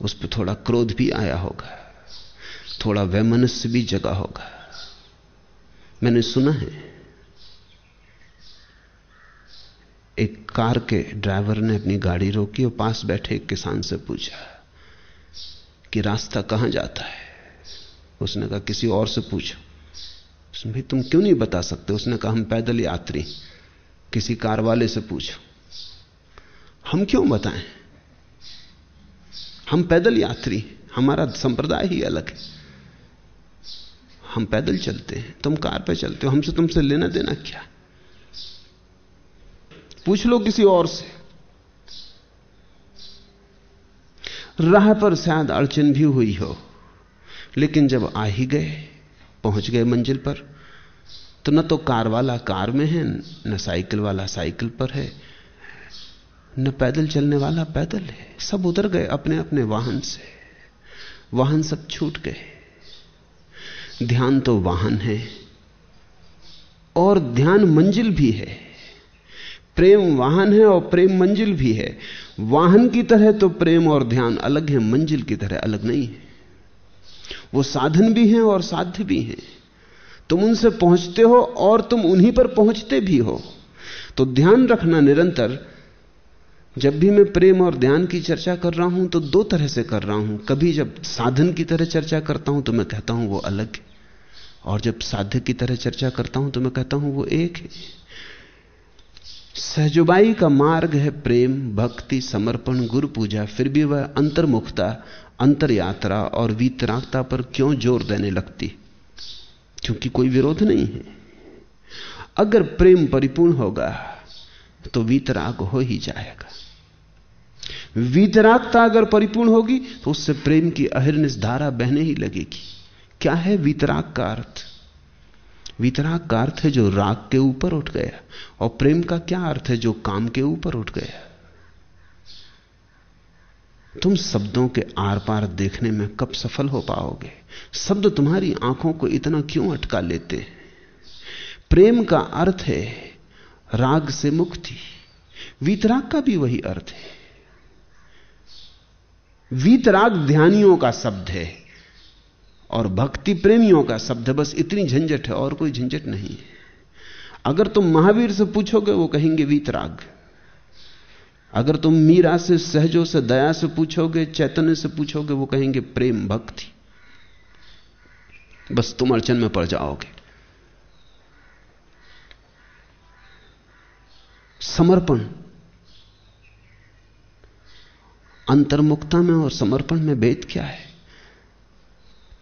उस पर थोड़ा क्रोध भी आया होगा। थोड़ा वैमनस्य भी जगा होगा। मैंने सुना है एक कार के ड्राइवर ने अपनी गाड़ी रोकी और पास बैठे एक किसान से पूछा कि रास्ता कहाँ जाता है? उसने कहा, किसी और से पूछो। भाई तुम क्यों नहीं बता सकते? उसने कहा, हम पैदल यात्री, किसी कार वाले से पूछो। हम क्यों बताएँ? हम पैदल यात्री हमारा संप्रदाय ही अलग है। हम पैदल चलते हैं, तुम कार पे चलते हो, हमसे तुमसे लेना देना क्या? पूछ लो किसी और से। राह पर शायद अड़चन भी हुई हो, लेकिन जब आ ही गए, पहुँच गए मंजिल पर तो न तो कार वाला कार में है, न साइकिल वाला साइकिल पर है, न पैदल चलने वाला पैदल है। सब उतर गए अपने अपने वाहन से। वाहन सब छूट गए। ध्यान तो वाहन है, और ध्यान मंजिल भी है। प्रेम वाहन है और प्रेम मंजिल भी है। वाहन की तरह तो प्रेम और ध्यान अलग है, मंजिल की तरह अलग नहीं है। वो साधन भी हैं और साध्य भी हैं। तुम उनसे पहुँचते हो और तुम उन्हीं पर पहुँचते भी हो। तो ध्यान रखना निरंतर। जब भी मैं प्रेम और ध्यान की चर्चा कर रहा हूँ तो दो तरह से कर रहा हूँ। कभी जब साधन की तरह चर्चा करता हूँ तो मैं कहता हूँ वो अलग है। और जब साध्य की तरह चर्चा करता हूँ तो मैं कहता हूँ वो एक है। सहजुबाई का मार्ग है प्रेम, भक्ति, समर्पण, गुरु पूजा। फिर भी वह अंतर्मुखता अंतर यात्रा और वीतरागता पर क्यों ज़ोर देने लगती? क्योंकि कोई विरोध नहीं है। अगर प्रेम परिपूर्ण होगा तो वीतराग हो ही जाएगा। वीतरागता अगर परिपूर्ण होगी तो उससे प्रेम की अहिर्निश धारा बहने ही लगेगी। क्या है वीतराग का अर्थ? वीतराग का अर्थ है जो राग के ऊपर उठ गया और प्रेम का क्या अर्थ है जो काम के ऊपर उठ गया? तुम शब्दों के आर पार देखने में कब सफल हो पाओगे? शब्द तुम्हारी आँखों को इतना क्यों अटका लेते? हैं प्रेम का अर्थ है राग से मुक्ति। वीतराग का भी वही अर्थ है। वीतराग ध्यानियों का शब्द है। और भक्ति प्रेमियों का शब्द, बस इतनी झंझट है और कोई झंझट नहीं है। अगर तुम महावीर से पूछोगे, वो कहेंगे, वीतराग। अगर तुम मीरा से, सहजों से, दया से पूछोगे, चैतन्य से पूछोगे, वो कहेंगे, प्रेम भक्ति। बस तुम अड़चन में पड़ जाओगे। समर्पण। अंतर्मुक्ता में और समर्पण में भेद क्या है?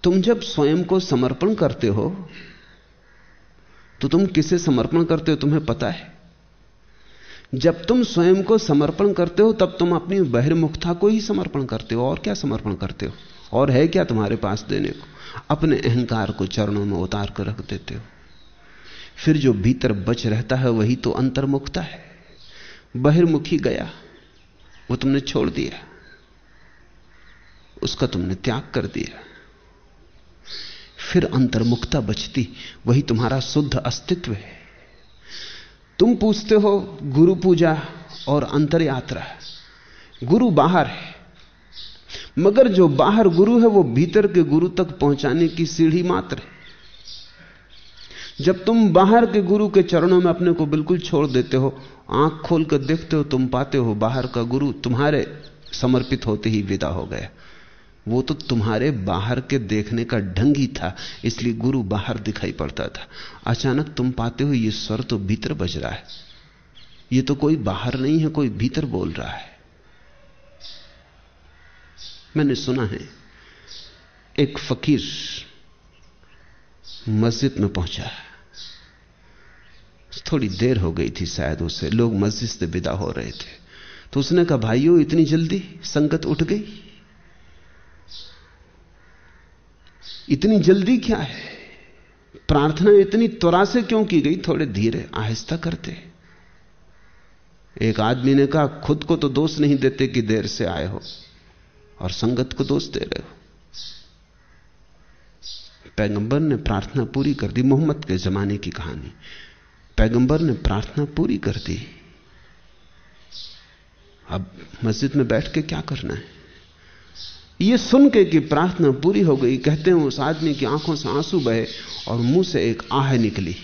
तुम जब स्वयं को समर्पण करते हो तो तुम किसे समर्पण करते हो तुम्हें पता है। जब तुम स्वयं को समर्पण करते हो, तब तुम अपनी बहिर्मुखता को ही समर्पण करते हो। और क्या समर्पण करते हो? और है क्या तुम्हारे पास देने को? अपने अहंकार को चरणों में उतार कर रख देते हो। फिर जो भीतर बच रहता है, वही तो अंतर्मुखता है। बहिर्मुखी गया, वो तुमने छोड़ दिया। उसका तुमने त्याग कर दिया। फिर अंतर्मुखता बचती। वही तुम्हारा शुद्ध अस्तित्व है। तुम पूछते हो, गुरु पूजा और अंतर यात्रा गुरु बाहर है। मगर जो बाहर गुरु है, वो भीतर के गुरु तक पहुँचाने की सीढ़ी मात्र है। जब तुम बाहर के गुरु के चरणों में अपने को बिल्कुल छोड़ देते हो, आँख खोल कर देखते हो, तुम पाते हो बाहर का गुरु तुम्हारे समर्पित होते ही विदा हो गया। वो तो तुम्हारे बाहर के देखने का ढंग ही था, इसलिए गुरु बाहर दिखाई पड़ता था। अचानक तुम पाते हो ये स्वर तो भीतर बज रहा है। ये तो कोई बाहर नहीं है, कोई भीतर बोल रहा है। मैंने सुना है, एक फकीर मस्जिद में पहुँचा थोड़ी देर हो गई थी शायद उसे, लोग मस्जिद से विदा हो रहे थे। तो उसने कहा, भाइयों, इतनी जल्दी संगत उठ गई? इतनी जल्दी क्या है? प्रार्थना इतनी त्वरा से क्यों की गई? थोड़े धीरे, आहिस्ता करते। एक आदमी ने कहा, खुद को तो दोष नहीं देते कि देर से आए हो, और संगत को दोष दे रहे हो। पैगंबर ने प्रार्थना पूरी कर दी, मोहम्मद के जमाने की कहानी। पैगंबर ने प्रार्थना पूरी कर दी। अब मस्जिद में बैठ के क्या करना है? ये सुन के कि प्रार्थना पूरी हो गई, कहते हैं उस आदमी की आँखों से आँसू बहे और मुँह से एक आह निकली।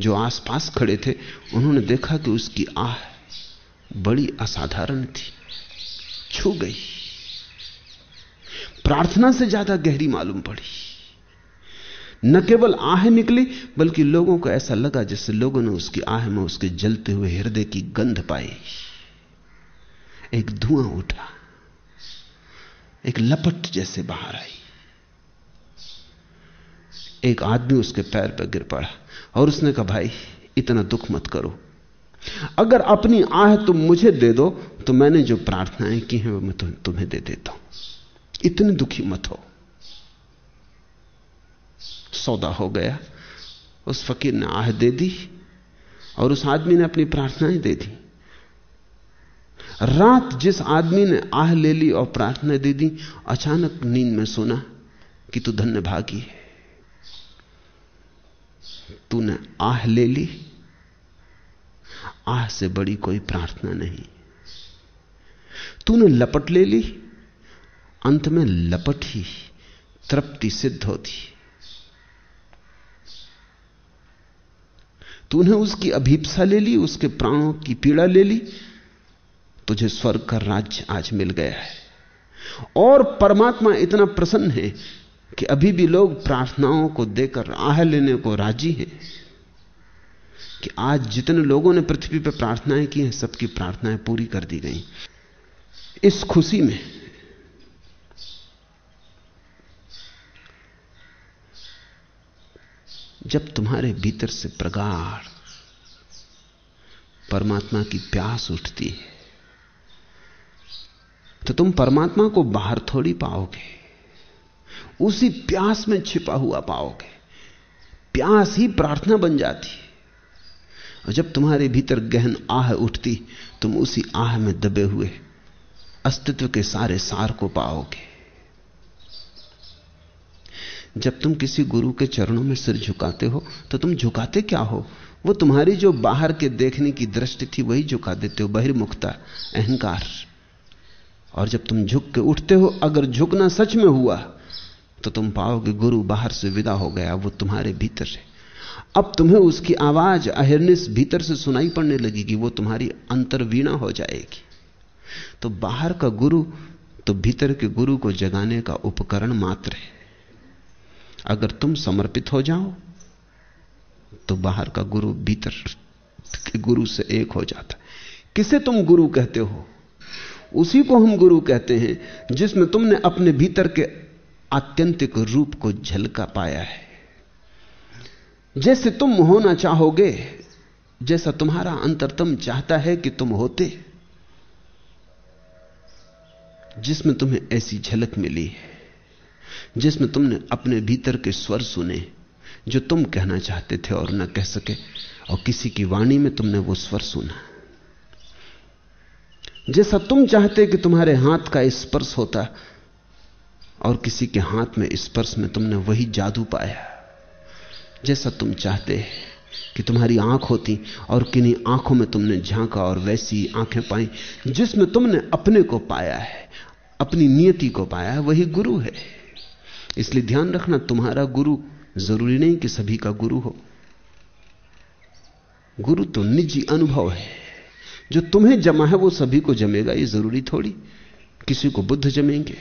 जो आसपास खड़े थे, उन्होंने देखा कि उसकी आह बड़ी असाधारण थी, छू गई। प्रार्थना से ज़्यादा गहरी मालूम पड़ी। न केवल आह निकली, बल्कि लोगों को ऐसा लगा जैसे लोगों ने उसकी आह में उसके जलते हुए हृदय की गंध पाई। एक धुआँ उठा। एक लपट जैसे बाहर आई। एक आदमी उसके पैर पर गिर पड़ा और उसने कहा, भाई, इतना दुख मत करो। अगर अपनी आह तुम मुझे दे दो तो मैंने जो प्रार्थनाएँ की हैं, वो मैं तुम्हें दे देता हूँ। इतने दुखी मत हो। सौदा हो गया। उस फकीर ने आह दे दी और उस आदमी ने अपनी प्रार्थनाएँ दे दी। रात जिस आदमी ने आह ले ली और प्रार्थना दे दी, अचानक नींद में सुना कि तू धन्य भागी है। तूने आह ले ली, आह से बड़ी कोई प्रार्थना नहीं। तूने लपट ले ली, अंत में लपट ही तृप्ति सिद्ध होती। तूने उसकी अभीपसा ले ली, उसके प्राणों की पीड़ा ले ली तुझे स्वर्ग का राज्य आज मिल गया है। और परमात्मा इतना प्रसन्न है कि अभी भी लोग प्रार्थनाओं को देकर आह लेने को राज़ी हैं कि आज जितने लोगों ने पृथ्वी पर प्रार्थनाएँ की हैं, सबकी प्रार्थनाएँ पूरी कर दी गई। इस खुशी में जब तुम्हारे भीतर से प्रगाढ़ परमात्मा की प्यास उठती है तो तुम परमात्मा को बाहर थोड़ी पाओगे। उसी प्यास में छिपा हुआ पाओगे। प्यास ही प्रार्थना बन जाती और जब तुम्हारे भीतर गहन आह उठती, तुम उसी आह में दबे हुए अस्तित्व के सारे सार को पाओगे। जब तुम किसी गुरु के चरणों में सिर झुकाते हो तो तुम झुकाते क्या हो? वो तुम्हारी जो बाहर के देखने की दृष्टि थी, वही झुका देते हो। बहिर्मुखता, अहंकार। और जब तुम झुक के उठते हो, अगर झुकना सच में हुआ तो तुम पाओगे गुरु बाहर से विदा हो गया, वो तुम्हारे भीतर है। अब तुम्हें उसकी आवाज़ अहिर्निस भीतर से सुनाई पड़ने लगेगी, वो तुम्हारी अंतर्वीणा हो जाएगी। तो बाहर का गुरु तो भीतर के गुरु को जगाने का उपकरण मात्र है। अगर तुम समर्पित हो जाओ तो बाहर का गुरु भीतर के गुरु से एक हो जाता है। किसे तुम गुरु कहते हो? उसी को हम गुरु कहते हैं, जिसमें तुमने अपने भीतर के आत्यंतिक रूप को झलका पाया है। जैसे तुम होना चाहोगे, जैसा तुम्हारा अंतरतम चाहता है कि तुम होते, जिसमें तुम्हें ऐसी झलक मिली है, जिसमें तुमने अपने भीतर के स्वर सुने, जो तुम कहना चाहते थे और न कह सके, और किसी की वाणी में तुमने वो स्वर सुना। जैसा तुम चाहते कि तुम्हारे हाथ का स्पर्श होता और किसी के हाथ में स्पर्श में तुमने वही जादू पाया। जैसा तुम चाहते कि तुम्हारी आँख होती और किन्हीं आँखों में तुमने झांका और वैसी आँखें पाई, जिसमें तुमने अपने को पाया है, अपनी नियति को पाया है, वही गुरु है। इसलिए ध्यान रखना, तुम्हारा गुरु ज़रूरी नहीं कि सभी का गुरु हो। गुरु तो निजी अनुभव है। जो तुम्हें जमा है वो सभी को जमेगा, ये ज़रूरी थोड़ी। किसी को बुद्ध जमेंगे,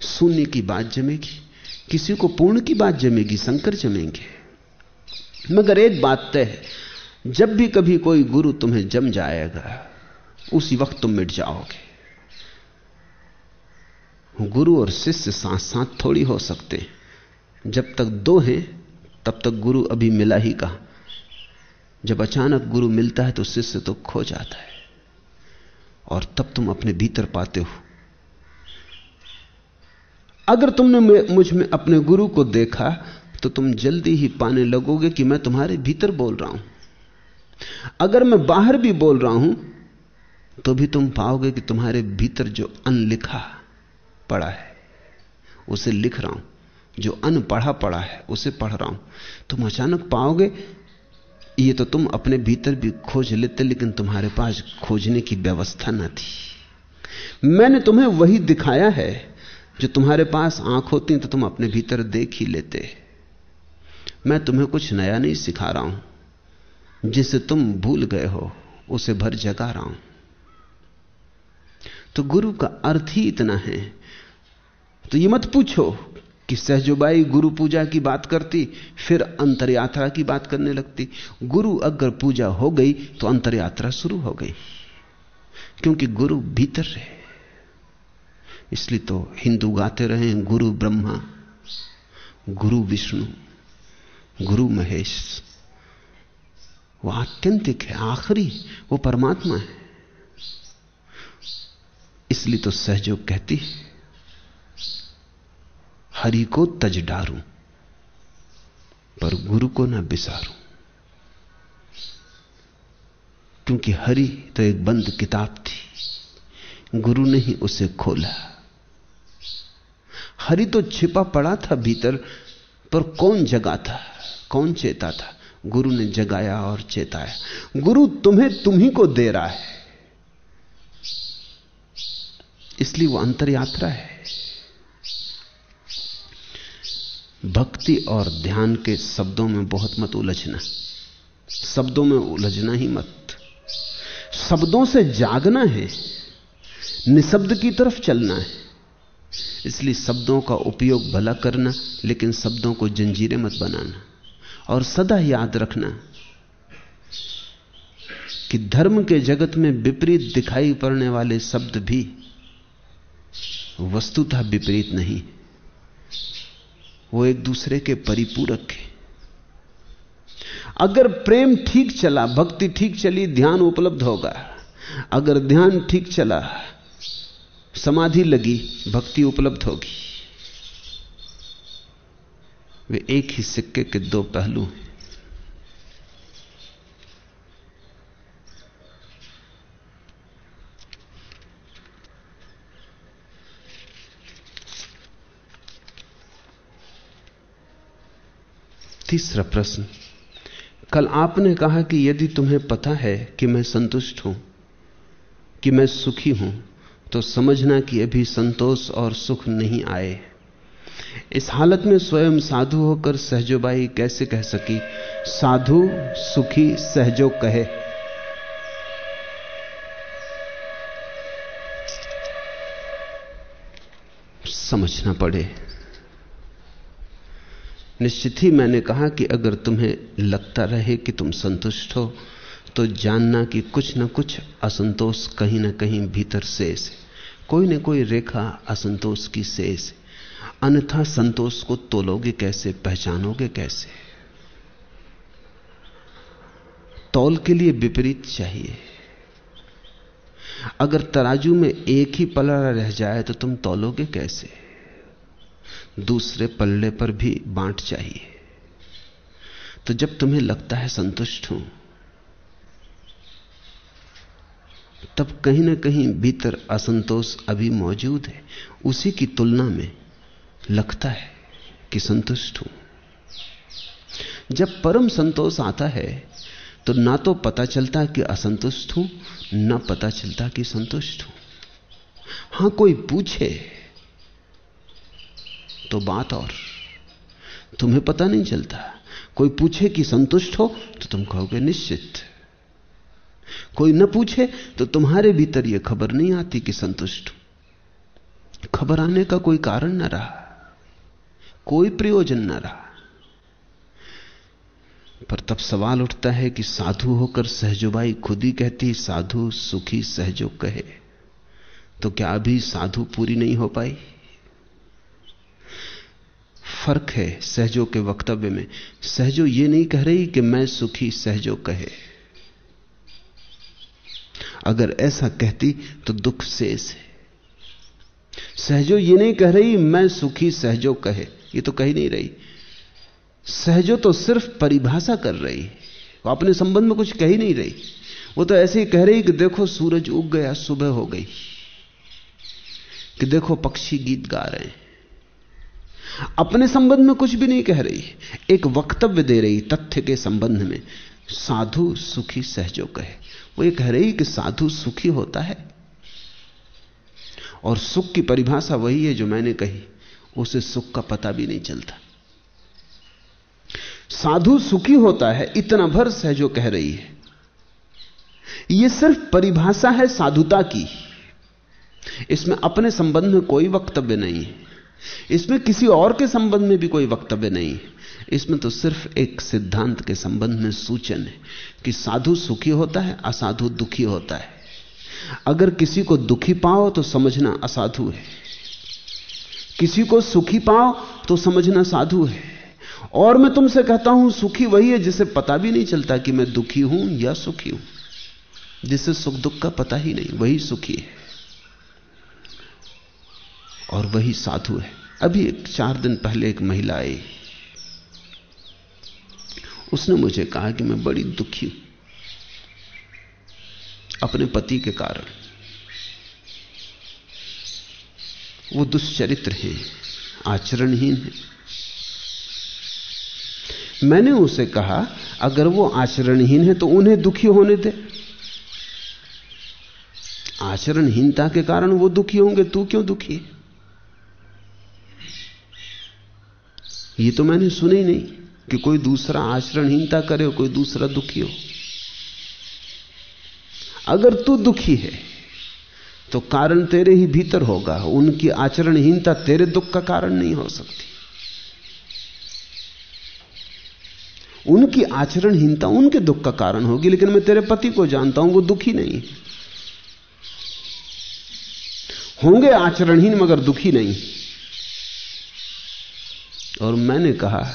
शून्य की बात जमेगी, किसी को पूर्ण की बात जमेगी, शंकर जमेंगे। मगर एक बात तय है, जब भी कभी कोई गुरु तुम्हें जम जाएगा, उसी वक्त तुम मिट जाओगे। गुरु और शिष्य साथ साथ थोड़ी हो सकते हैं। जब तक दो हैं, तब तक गुरु अभी मिला ही कहा। जब अचानक गुरु मिलता है तो शिष्य तो खो जाता है। और तब तुम अपने भीतर पाते हो। अगर तुमने मुझमें अपने गुरु को देखा तो तुम जल्दी ही पाने लगोगे कि मैं तुम्हारे भीतर बोल रहा हूँ। अगर मैं बाहर भी बोल रहा हूँ तो भी तुम पाओगे कि तुम्हारे भीतर जो अनलिखा पड़ा है, उसे लिख रहा हूँ। जो अनपढ़ा पढ़ा है, उसे पढ़ रहा हूँ। तुम अचानक पाओगे ये तो तुम अपने भीतर भी खोज लेते, लेकिन तुम्हारे पास खोजने की व्यवस्था न थी। मैंने तुम्हें वही दिखाया है, जो तुम्हारे पास आँख होती तो तुम अपने भीतर देख ही लेते। मैं तुम्हें कुछ नया नहीं सिखा रहा हूँ। जिसे तुम भूल गए हो, उसे भर जगा रहा हूँ। तो गुरु का अर्थ ही इतना है। तो ये मत पूछो कि सहजोबाई गुरु पूजा की बात करती, फिर अंतर यात्रा की बात करने लगती। गुरु अगर पूजा हो गई तो अंतर यात्रा शुरू हो गई। क्योंकि गुरु भीतर है इसलिए तो हिंदू गाते रहे गुरु ब्रह्मा, गुरु विष्णु, गुरु महेश। वो आत्यंतिक है, आखिरी, वो परमात्मा है। इसलिए तो सहयोग कहती है। हरि को तज डारूं, पर गुरु को ना बिसारूं। क्योंकि हरि तो एक बंद किताब थी, गुरु ने ही उसे खोला। हरि तो छिपा पड़ा था भीतर, पर कौन जगा था, कौन चेता था? गुरु ने जगाया और चेताया। गुरु तुम्हें तुम ही को दे रहा है। इसलिए वो अंतर यात्रा है। भक्ति और ध्यान के शब्दों में बहुत मत उलझना। शब्दों में उलझना ही मत। शब्दों से जागना है, निशब्द की तरफ़ चलना है। इसलिए शब्दों का उपयोग भला करना, लेकिन शब्दों को जंजीरें मत बनाना। और सदा याद रखना कि धर्म के जगत में विपरीत दिखाई पड़ने वाले शब्द भी वस्तुतः विपरीत नहीं। है वो एक दूसरे के परिपूरक हैं। अगर प्रेम ठीक चला, भक्ति ठीक चली, ध्यान उपलब्ध होगा। अगर ध्यान ठीक चला, समाधि लगी, भक्ति उपलब्ध होगी। वे एक ही सिक्के के दो पहलू हैं। तीसरा प्रश्न। कल आपने कहा कि यदि तुम्हें पता है कि मैं संतुष्ट हूँ, कि मैं सुखी हूँ तो समझना कि अभी संतोष और सुख नहीं आए। इस हालत में स्वयं साधु होकर सहजोबाई कैसे कह सकी? साधु सुखी सहजो कहे। समझना पड़े। निश्चित ही मैंने कहा कि अगर तुम्हें लगता रहे कि तुम संतुष्ट हो तो जानना कि कुछ न कुछ असंतोष कहीं ना कहीं भीतर शेष कोई न कोई रेखा असंतोष की शेष अन्यथा संतोष को तोलोगे कैसे, पहचानोगे कैसे? तौल के लिए विपरीत चाहिए। अगर तराजू में एक ही पलड़ा रह जाए तो तुम तोलोगे कैसे? दूसरे पल्ले पर भी बांट चाहिए। तो जब तुम्हें लगता है संतुष्ट हूँ, तब कहीं ना कहीं भीतर असंतोष अभी मौजूद है। उसी की तुलना में लगता है कि संतुष्ट हूँ। जब परम संतोष आता है तो ना तो पता चलता कि असंतुष्ट हूँ, ना पता चलता कि संतुष्ट हूँ। हाँ, कोई पूछे तो बात और। तुम्हें पता नहीं चलता। कोई पूछे कि संतुष्ट हो तो तुम कहोगे निश्चित। कोई न पूछे तो तुम्हारे भीतर यह खबर नहीं आती कि संतुष्ट हो। खबर आने का कोई कारण न रहा। कोई प्रयोजन न रहा। पर तब सवाल उठता है कि साधु होकर सहजोबाई खुद ही कहती, साधु सुखी सहजो कहे। तो क्या अभी साधु पूरी नहीं हो पाई? फ़र्क है सहजो के वक्तव्य में। सहजो ये नहीं कह रही कि मैं सुखी सहजो कहे। अगर ऐसा कहती तो दुख शेष है। सहजो ये नहीं कह रही, मैं सुखी सहजो कहे। ये तो कही नहीं रही। सहजो तो सिर्फ़ परिभाषा कर रही वो अपने संबंध में कुछ कह नहीं रही। वो तो ऐसे ही कह रही कि देखो सूरज उग गया, सुबह हो गई। कि देखो पक्षी गीत गा रहे हैं। अपने संबंध में कुछ भी नहीं कह रही, एक वक्तव्य दे रही तथ्य के संबंध में। साधु सुखी सहजो कहे। वो ये कह रही कि साधु सुखी होता है। और सुख की परिभाषा वही है जो मैंने कही, उसे सुख का पता भी नहीं चलता। साधु सुखी होता है, इतना भर सहजो कह रही है। यह सिर्फ़ परिभाषा है साधुता की। इसमें अपने संबंध में कोई वक्तव्य नहीं है। इसमें किसी और के संबंध में भी कोई वक्तव्य नहीं है। इसमें तो सिर्फ़ एक सिद्धांत के संबंध में सूचन है कि साधु सुखी होता है, असाधु दुखी होता है। अगर किसी को दुखी पाओ तो समझना असाधु है। किसी को सुखी पाओ तो समझना साधु है। और मैं तुमसे कहता हूँ, सुखी वही है जिसे पता भी नहीं चलता कि मैं दुखी हूँ या सुखी हूँ। जिसे सुख दुख का पता ही नहीं, वही सुखी है। और वही साधु है। अभी एक चार दिन पहले एक महिला आई। उसने मुझे कहा कि मैं बड़ी दुखी हूँ। अपने पति के कारण। वो दुष्चरित्र है, आचरणहीन है। मैंने उसे कहा, अगर वो आचरणहीन है तो उन्हें दुखी होने दे। आचरणहीनता के कारण वो दुखी होंगे, तू क्यों दुखी है? ये तो मैंने सुना ही नहीं कि कोई दूसरा आचरणहीनता करे कोई दूसरा दुखी हो। अगर तू दुखी है तो कारण तेरे ही भीतर होगा, उनकी आचरणहीनता तेरे दुख का कारण नहीं हो सकती। उनकी आचरणहीनता उनके दुख का कारण होगी, लेकिन मैं तेरे पति को जानता हूँ, वो दुखी नहीं होंगे आचरणहीन मगर दुखी नहीं। और मैंने कहा,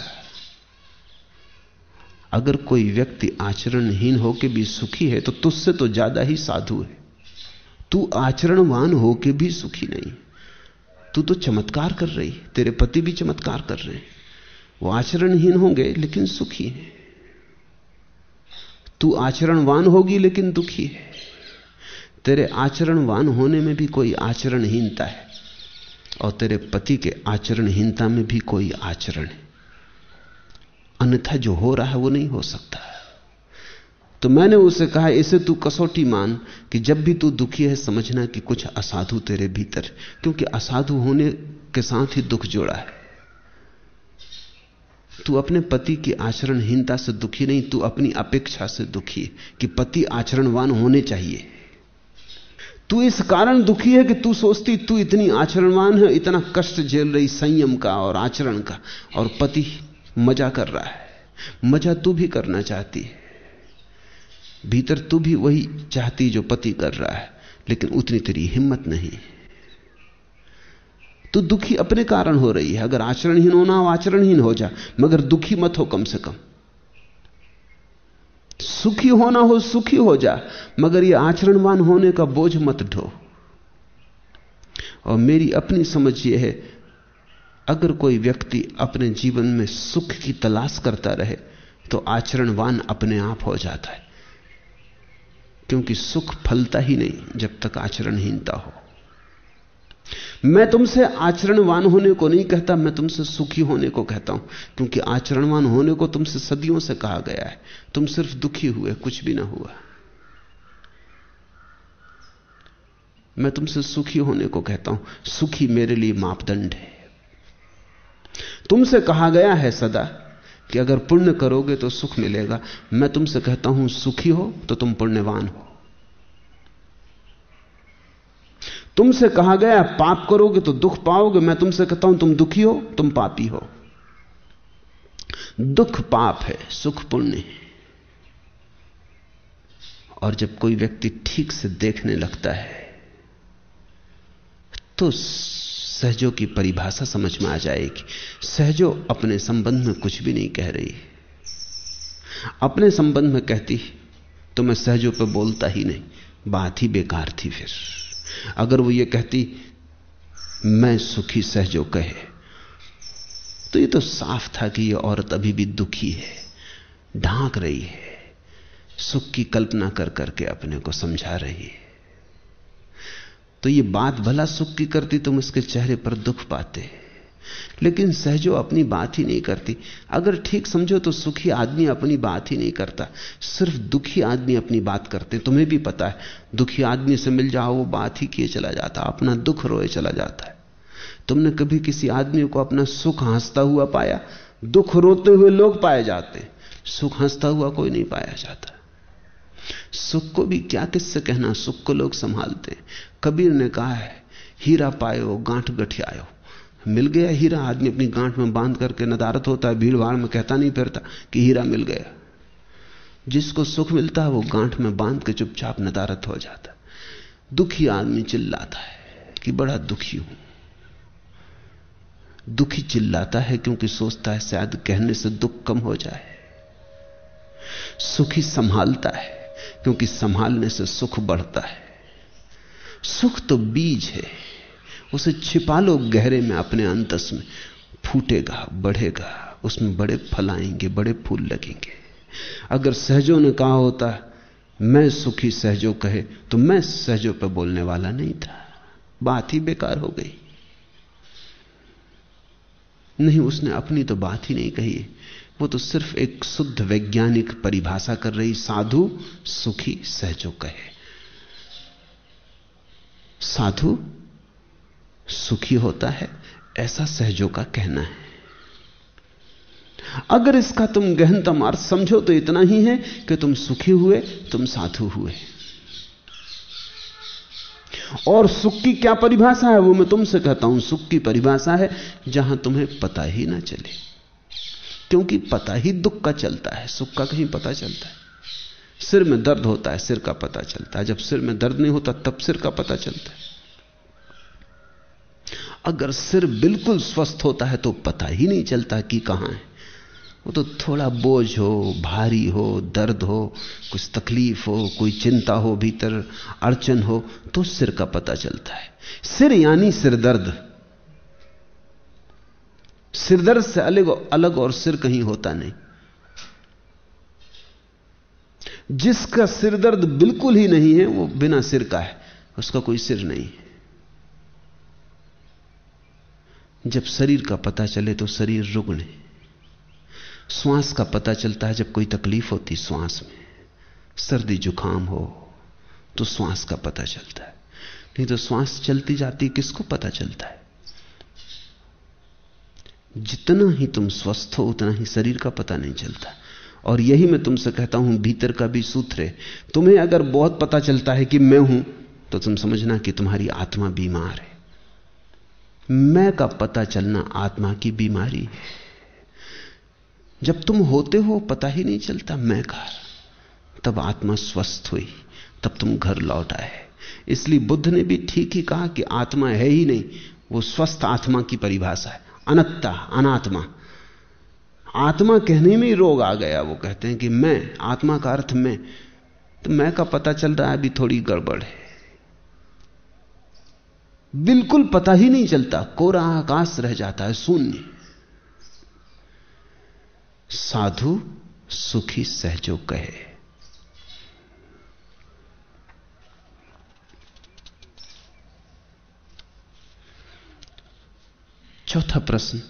अगर कोई व्यक्ति आचरणहीन होकर भी सुखी है तो तुझसे तो ज़्यादा ही साधु है। तू आचरणवान होकर भी सुखी नहीं। तू तो चमत्कार कर रही तेरे पति भी चमत्कार कर रहे हैं। वो आचरणहीन होंगे, लेकिन सुखी हैं। तू आचरणवान होगी, लेकिन दुखी है। तेरे आचरणवान होने में भी कोई आचरणहीनता है। और तेरे पति के आचरणहीनता में भी कोई आचरण है। अन्यथा जो हो रहा है वो नहीं हो सकता। तो मैंने उसे कहा, इसे तू कसौटी मान कि जब भी तू दुखी है, समझना कि कुछ असाधु तेरे भीतर, क्योंकि असाधु होने के साथ ही दुख जोड़ा है। तू अपने पति की आचरणहीनता से दुखी नहीं, तू अपनी अपेक्षा से दुखी है कि पति आचरणवान होने चाहिए। तू इस कारण दुखी है कि तू सोचती, तू इतनी आचरणवान है, इतना कष्ट झेल रही संयम का और आचरण का और पति मज़ा कर रहा है। मज़ा तू भी करना चाहती है। भीतर तू भी वही चाहती जो पति कर रहा है, लेकिन उतनी तेरी हिम्मत नहीं। तू दुखी अपने कारण हो रही है। अगर आचरणहीन होना हो, आचरणहीन हो जा, मगर दुखी मत हो कम से कम। सुखी होना हो, सुखी हो जा, मगर यह आचरणवान होने का बोझ मत ढो। और मेरी अपनी समझ यह है, अगर कोई व्यक्ति अपने जीवन में सुख की तलाश करता रहे तो आचरणवान अपने आप हो जाता है। क्योंकि सुख फलता ही नहीं जब तक आचरणहीनता हो। मैं तुमसे आचरणवान होने को नहीं कहता, मैं तुमसे सुखी होने को कहता हूँ, क्योंकि आचरणवान होने को तुमसे सदियों से कहा गया है। तुम सिर्फ़ दुखी हुए, कुछ भी ना हुआ। मैं तुमसे सुखी होने को कहता हूँ, सुखी मेरे लिए मापदंड है। तुमसे कहा गया है सदा कि अगर पुण्य करोगे तो सुख मिलेगा। मैं तुमसे कहता हूँ, सुखी हो तो तुम पुण्यवान हो। तुमसे कहा गया पाप करोगे तो दुख पाओगे। मैं तुमसे कहता हूँ, तुम दुखी हो, तुम पापी हो। दुख पाप है, सुख पुण्य है। और जब कोई व्यक्ति ठीक से देखने लगता है तो सहजों की परिभाषा समझ में आ जाएगी। सहजो अपने संबंध में कुछ भी नहीं कह रही अपने संबंध में कहती तो मैं सहजों पर बोलता ही नहीं। बात ही बेकार थी फिर। अगर वो ये कहती, मैं सुखी सहजो कहे तो ये तो साफ़ था कि ये औरत अभी भी दुखी है ढांक रही है, सुख की कल्पना कर करके अपने को समझा रही है। तो ये बात भला सुख की करती, तुम इसके चेहरे पर दुख पाते लेकिन सहजो अपनी बात ही नहीं करती। अगर ठीक समझो तो सुखी आदमी अपनी बात ही नहीं करता। सिर्फ़ दुखी आदमी अपनी बात करते, तुम्हें भी पता है। दुखी आदमी से मिल जाओ, वो बात ही किए चला जाता, अपना दुख रोए चला जाता है। तुमने कभी किसी आदमी को अपना सुख हंसता हुआ पाया? दुख रोते हुए लोग पाए जाते। सुख हंसता हुआ कोई नहीं पाया जाता। सुख को भी क्या किससे कहना? सुख को लोग संभालते। कबीर ने कहा है, हीरा पायो गांठ गठियायो मिल गया हीरा, आदमी अपनी गांठ में बाँध करके नदारत होता है, भीड़ भाड़ में कहता नहीं फिरता कि हीरा मिल गया। जिसको सुख मिलता है, वो गांठ में बाँध के चुपचाप नदारत हो जाता दुखी आदमी चिल्लाता है कि बड़ा दुखी हूँ। दुखी चिल्लाता है क्योंकि सोचता है शायद कहने से दुख कम हो जाए। सुखी संभालता है क्योंकि संभालने से सुख बढ़ता है। सुख तो बीज है। उसे छिपा लो गहरे में अपने अंतस में। फूटेगा, बढ़ेगा, उसमें बड़े फल आएँगे, बड़े फूल लगेंगे। अगर सहजों ने कहा होता, मैं सुखी सहजो कहे तो मैं सहजो पर बोलने वाला नहीं था। बात ही बेकार हो गई। नहीं, उसने अपनी तो बात ही नहीं कही। वो तो सिर्फ़ एक शुद्ध वैज्ञानिक परिभाषा कर रही, साधु, सुखी, सहजो कहे। साधु सुखी होता है, ऐसा सहजों का कहना है। अगर इसका तुम गहनतम अर्थ समझो तो इतना ही है कि तुम सुखी हुए, तुम साधु हुए। और सुख की क्या परिभाषा है, वो मैं तुमसे कहता हूँ, सुख की परिभाषा है जहाँ तुम्हें पता ही ना चले। क्योंकि पता ही दुख का चलता है, सुख का कहीं पता चलता है। सिर में दर्द होता है, सिर का पता चलता है। जब सिर में दर्द नहीं होता, तब सिर का पता चलता है। अगर सिर बिल्कुल स्वस्थ होता है तो पता ही नहीं चलता कि कहाँ है। वो तो थोड़ा बोझ हो, भारी हो, दर्द हो, कुछ तकलीफ़ हो, कोई चिंता हो, भीतर अड़चन हो तो सिर का पता चलता है। सिर यानी सिर दर्द सिरदर्द से अलग अलग और सिर कहीं होता नहीं। जिसका सिरदर्द बिल्कुल ही नहीं है, वो बिना सिर का है, उसका कोई सिर नहीं है। जब शरीर का पता चले तो शरीर रुग्ण है। श्वास का पता चलता है जब कोई तकलीफ़ होती श्वास में। सर्दी जुकाम हो तो श्वास का पता चलता है। नहीं तो श्वास चलती जाती किसको पता चलता है? जितना ही तुम स्वस्थ हो, उतना ही शरीर का पता नहीं चलता। और यही मैं तुमसे कहता हूँ, भीतर का भी सूत्र है। तुम्हें अगर बहुत पता चलता है कि मैं हूँ तो तुम समझना कि तुम्हारी आत्मा बीमार है। मैं का पता चलना आत्मा की बीमारी। है जब तुम होते हो, पता ही नहीं चलता मैं का। तब आत्मा स्वस्थ हुई, तब तुम घर लौट आए। इसलिए बुद्ध ने भी ठीक ही कहा कि आत्मा है ही नहीं, वो स्वस्थ आत्मा की परिभाषा है। अनत्ता, अनात्मा। आत्मा कहने में ही रोग आ गया, वो कहते हैं कि मैं, आत्मा का अर्थ मैं। तो मैं का पता चल रहा है, अभी थोड़ी गड़बड़ है। बिल्कुल पता ही नहीं चलता। कोरा आकाश रह जाता है शून्य। साधु सुखी सहजो कहे। चौथा प्रश्न।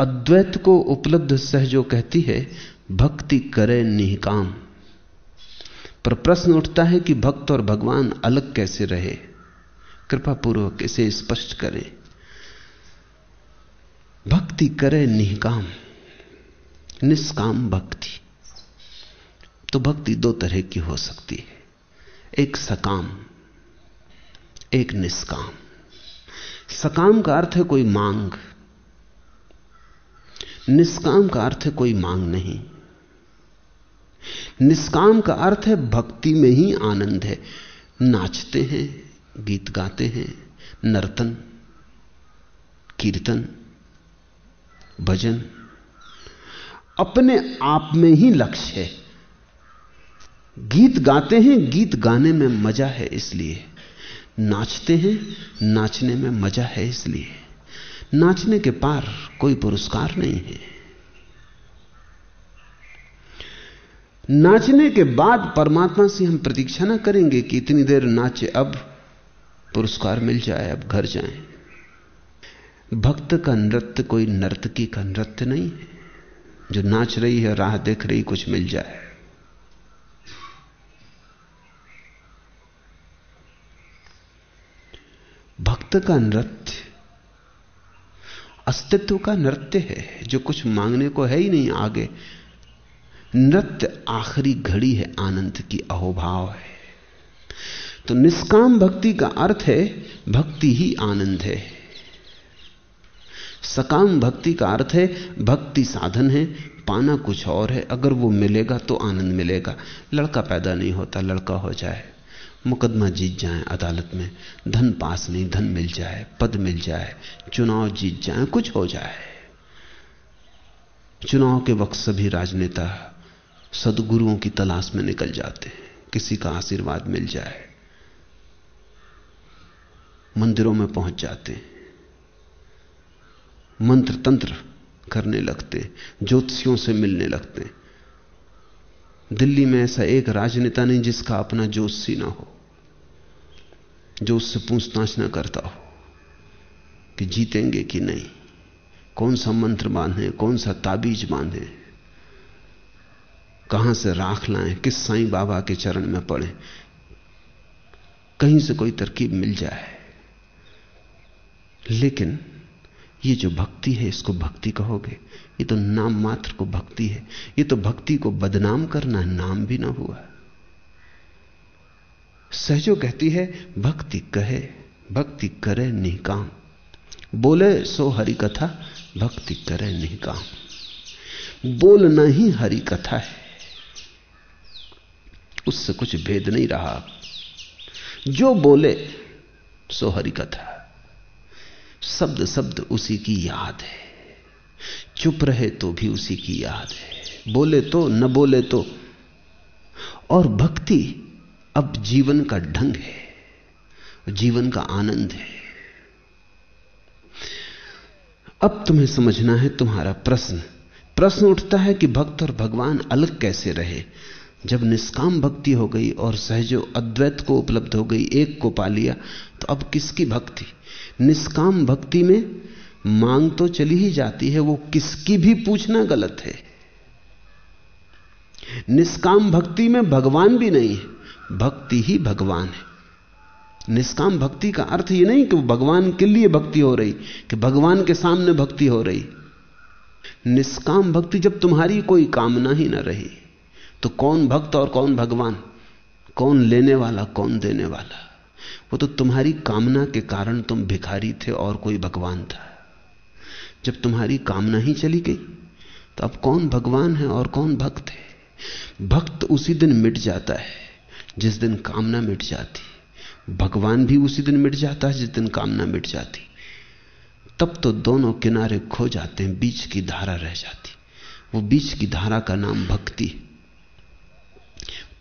अद्वैत को उपलब्ध सहजो कहती है, भक्ति करे निहकाम। पर प्रश्न उठता है कि भक्त और भगवान अलग कैसे रहे? कृपा पूर्वक इसे स्पष्ट करें। भक्ति करे निकाम निष्काम भक्ति। तो भक्ति दो तरह की हो सकती है। एक सकाम, एक निष्काम। सकाम का अर्थ है कोई मांग। निष्काम का अर्थ है कोई मांग नहीं। निष्काम का अर्थ है भक्ति में ही आनंद है, नाचते हैं। गीत गाते हैं, नर्तन, कीर्तन, भजन। अपने आप में ही लक्ष्य है। गीत गाते हैं, गीत गाने में मज़ा है इसलिए। नाचते हैं, नाचने में मज़ा है इसलिए। नाचने के पार कोई पुरस्कार नहीं है। नाचने के बाद परमात्मा से हम प्रतीक्षा ना करेंगे कि इतनी देर नाचे अब पुरस्कार मिल जाए, अब घर जाएँ। भक्त का नृत्य कोई नर्तकी का नृत्य नहीं है। जो नाच रही है, राह देख रही, कुछ मिल जाए। भक्त का नृत्य अस्तित्व का नृत्य है, जो कुछ मांगने को है ही नहीं आगे। नृत्य आखिरी घड़ी है, आनंद की अहोभाव है। तो निष्काम भक्ति का अर्थ है, भक्ति ही आनंद है। सकाम भक्ति का अर्थ है, भक्ति साधन है, पाना कुछ और है, अगर वो मिलेगा तो आनंद मिलेगा। लड़का पैदा नहीं होता, लड़का हो जाए। मुकदमा जीत जाए अदालत में, धन पास नहीं, धन मिल जाए, पद मिल जाए, चुनाव जीत जाए, कुछ हो जाए। चुनाव के वक्त सभी राजनेता सदगुरुओं की तलाश में निकल जाते हैं, किसी का आशीर्वाद मिल जाए। मंदिरों में पहुँच जाते मंत्र तंत्र करने लगते ज्योतिषियों से मिलने लगते दिल्ली में ऐसा एक राजनेता नहीं जिसका अपना जोशी ना हो, जो उससे पूछताछ ना करता हो कि जीतेंगे कि नहीं, कौन सा मंत्र बांधे, कौन सा ताबीज बांधे, कहाँ से राख लाएँ, किस साईं बाबा के चरण में पड़े। कहीं से कोई तरकीब मिल जाए। लेकिन ये जो भक्ति है, इसको भक्ति कहोगे। ये तो नाम मात्र को भक्ति है। ये तो भक्ति को बदनाम करना नाम भी ना हुआ। सहजो कहती है, भक्ति कहे, भक्ति करे निकाम बोले, सो हरि कथा भक्ति करे निकाम बोलना ही हरि कथा है। उससे कुछ भेद नहीं रहा। जो बोले, सो हरि कथा शब्द शब्द उसी की याद है। चुप रहे तो भी उसी की याद है। बोले तो न बोले तो। और भक्ति अब जीवन का ढंग है, जीवन का आनंद है। अब तुम्हें समझना है तुम्हारा प्रश्न। प्रश्न उठता है कि भक्त और भगवान अलग कैसे रहे? जब निष्काम भक्ति हो गई और सहजो अद्वैत को उपलब्ध हो गई, एक को पा लिया तो अब किसकी भक्ति? निष्काम भक्ति में मांग तो चली ही जाती है, वो किसकी भी पूछना गलत है। निष्काम भक्ति में भगवान भी नहीं है, भक्ति ही भगवान है। निष्काम भक्ति का अर्थ ये नहीं कि भगवान के लिए भक्ति हो रही, कि भगवान के सामने भक्ति हो रही। निष्काम भक्ति जब तुम्हारी कोई कामना ही ना रही। तो कौन भक्त और कौन भगवान? कौन लेने वाला, कौन देने वाला? वो तो तुम्हारी कामना के कारण तुम भिखारी थे और कोई भगवान था। जब तुम्हारी कामना ही चली गई तो अब कौन भगवान है और कौन भक्त है? भक्त उसी दिन मिट जाता है, जिस दिन कामना मिट जाती। भगवान भी उसी दिन मिट जाता है, जिस दिन कामना मिट जाती। तब तो दोनों किनारे खो जाते हैं, बीच की धारा रह जाती। वो बीच की धारा का नाम भक्ति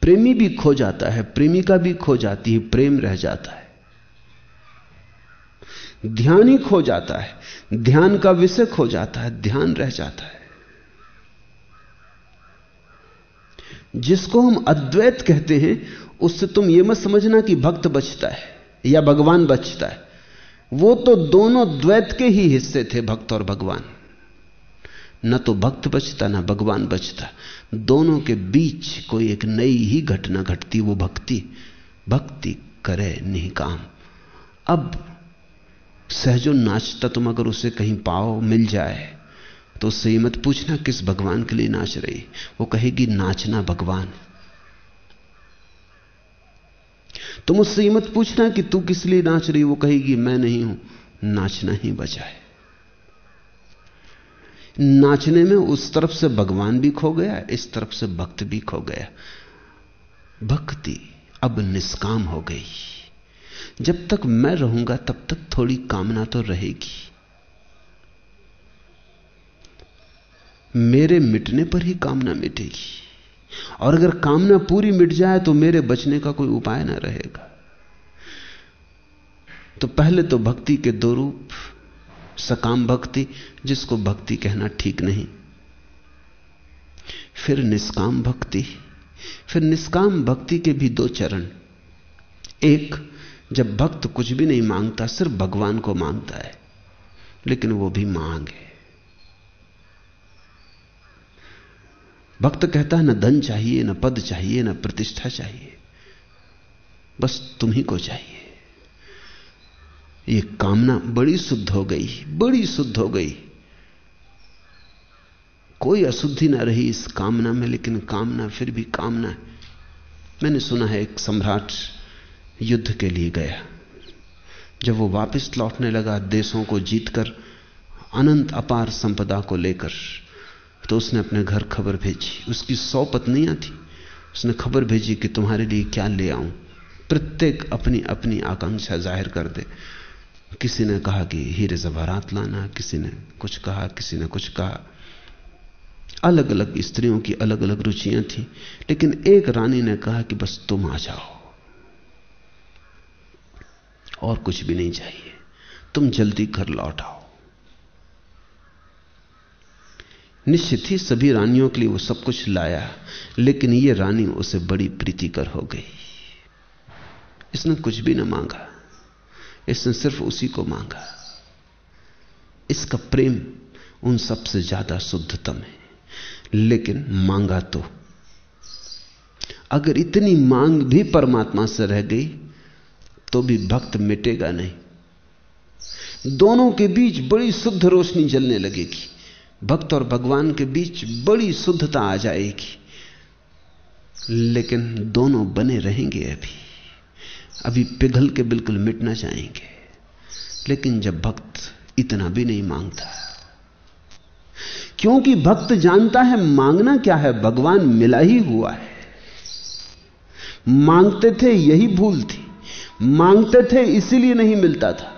प्रेमी भी खो जाता है, प्रेमिका भी खो जाती है, प्रेम रह जाता है। ध्यान ही खो जाता है, ध्यान का विषय खो जाता है, ध्यान रह जाता है। जिसको हम अद्वैत कहते हैं, उससे तुम यह मत समझना कि भक्त बचता है या भगवान बचता है। वो तो दोनों द्वैत के ही हिस्से थे, भक्त और भगवान। न तो भक्त बचता, ना भगवान बचता। दोनों के बीच कोई एक नई ही घटना घटती, वो भक्ति। भक्ति करे नहीं काम। अब सहजो नाचता तुम अगर उसे कहीं पाओ, मिल जाए तो उससे मत पूछना किस भगवान के लिए नाच रही। वो कहेगी, नाचना भगवान। तुम उससे मत पूछना कि तू किस लिए नाच रही, वो कहेगी, मैं नहीं हूँ। नाचना ही बचाए नाचने में उस तरफ़ से भगवान भी खो गया, इस तरफ़ से भक्त भी खो गया। भक्ति अब निष्काम हो गई। जब तक मैं रहूँगा, तब तक थोड़ी कामना तो रहेगी। मेरे मिटने पर ही कामना मिटेगी। और अगर कामना पूरी मिट जाए तो मेरे बचने का कोई उपाय ना रहेगा। तो पहले तो भक्ति के दो रूप सकाम भक्ति, जिसको भक्ति कहना ठीक नहीं। फिर निष्काम भक्ति। फिर निष्काम भक्ति के भी दो चरण। एक, जब भक्त कुछ भी नहीं माँगता, सिर्फ़ भगवान को माँगता है, लेकिन वो भी मांग। है भक्त कहता है, ना धन चाहिए, न पद चाहिए, ना प्रतिष्ठा चाहिए, बस तुम ही को चाहिए। ये कामना बड़ी शुद्ध हो गई, बड़ी शुद्ध हो गई। कोई अशुद्धि ना रही इस कामना में, लेकिन कामना फिर भी कामना है। मैंने सुना है एक सम्राट युद्ध के लिए गया। जब वो वापस लौटने लगा देशों को जीतकर, अनंत अपार संपदा को लेकर तो उसने अपने घर खबर भेजी। उसकी सौ पत्नियाँ थी। उसने खबर भेजी कि तुम्हारे लिए क्या ले आऊँ। प्रत्येक अपनी अपनी आकांक्षा ज़ाहिर कर दे। किसी ने कहा कि हीरे जवारात लाना, किसी ने कुछ कहा, किसी ने कुछ कहा। अलग अलग स्त्रियों की अलग अलग रुचियाँ थी, लेकिन एक रानी ने कहा कि बस तुम आ जाओ। और कुछ भी नहीं चाहिए। तुम जल्दी घर लौट आओ। निश्चित ही सभी रानियों के लिए वो सब कुछ लाया, लेकिन ये रानी उसे बड़ी प्रीतिकर हो गई। इसने कुछ भी ना मांगा। इसने सिर्फ़ उसी को मांगा। इसका प्रेम उन सबसे ज़्यादा शुद्धतम है। लेकिन मांगा तो। अगर इतनी मांग भी परमात्मा से रह गई तो भी भक्त मिटेगा नहीं। दोनों के बीच बड़ी शुद्ध रोशनी जलने लगेगी। भक्त और भगवान के बीच बड़ी शुद्धता आ जाएगी। लेकिन दोनों बने रहेंगे अभी। अभी पिघल के बिल्कुल मिटना चाहेंगे। लेकिन जब भक्त इतना भी नहीं माँगता, क्योंकि भक्त जानता है मांगना क्या है, भगवान मिला ही हुआ है। मांगते थे यही भूल थी, मांगते थे इसीलिए नहीं मिलता था,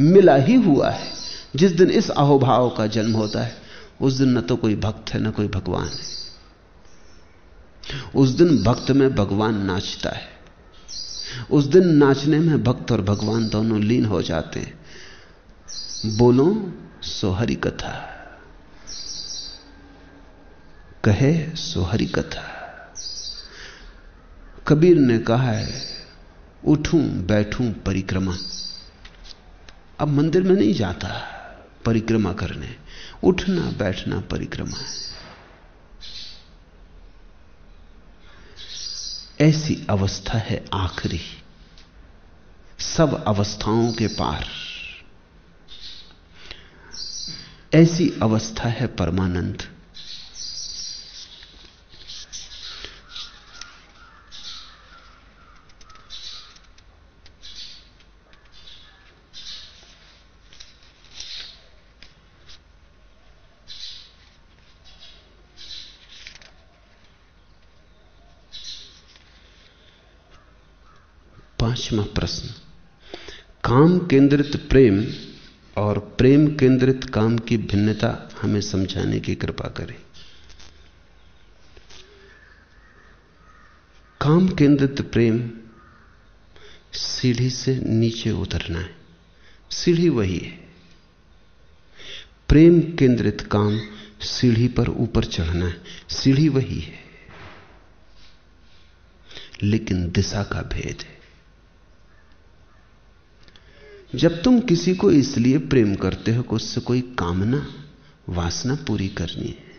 मिला ही हुआ है। जिस दिन इस अहोभाव का जन्म होता है, उस दिन न तो कोई भक्त है, न कोई भगवान है। उस दिन भक्त में भगवान नाचता है। उस दिन नाचने में भक्त और भगवान दोनों लीन हो जाते। हैं बोलो, सोहरी कथा। कहे, सोहरी कथा। कबीर ने कहा है, उठूं, बैठूं, परिक्रमा। अब मंदिर में नहीं जाता, परिक्रमा करने। उठना, बैठना, परिक्रमा। है ऐसी अवस्था है आखिरी। सब अवस्थाओं के पार। ऐसी अवस्था है परमानंद पांचवा प्रश्न काम केंद्रित प्रेम और प्रेम केंद्रित काम की भिन्नता हमें समझाने की कृपा करें। काम केंद्रित प्रेम सीढ़ी से नीचे उतरना है। सीढ़ी वही है। प्रेम केंद्रित काम सीढ़ी पर ऊपर चढ़ना है। सीढ़ी वही है। लेकिन दिशा का भेद है। जब तुम किसी को इसलिए प्रेम करते हो कि उससे कोई कामना, वासना पूरी करनी है,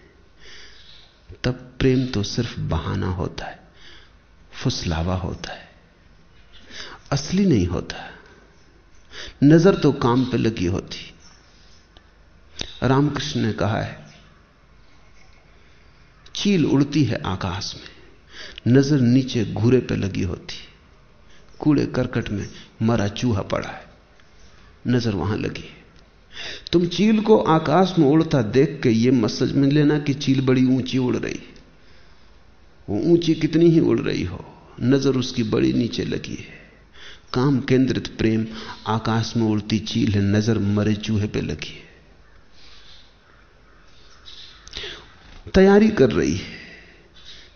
तब प्रेम तो सिर्फ़ बहाना होता है, फुसलावा होता है, असली नहीं होता। नज़र तो काम पे लगी होती। रामकृष्ण ने कहा है, चील उड़ती है आकाश में, नज़र नीचे घूरे पे लगी होती। कूड़े करकट में मरा चूहा पड़ा है। नज़र वहाँ लगी। तुम चील को आकाश में उड़ता देख के यह मत समझ में लेना कि चील बड़ी ऊँची उड़ रही। वो ऊँची कितनी ही उड़ रही हो, नज़र उसकी बड़ी नीचे लगी है। काम केंद्रित प्रेम, आकाश में उड़ती चील है, नज़र मरे चूहे पे लगी है। तैयारी कर रही है।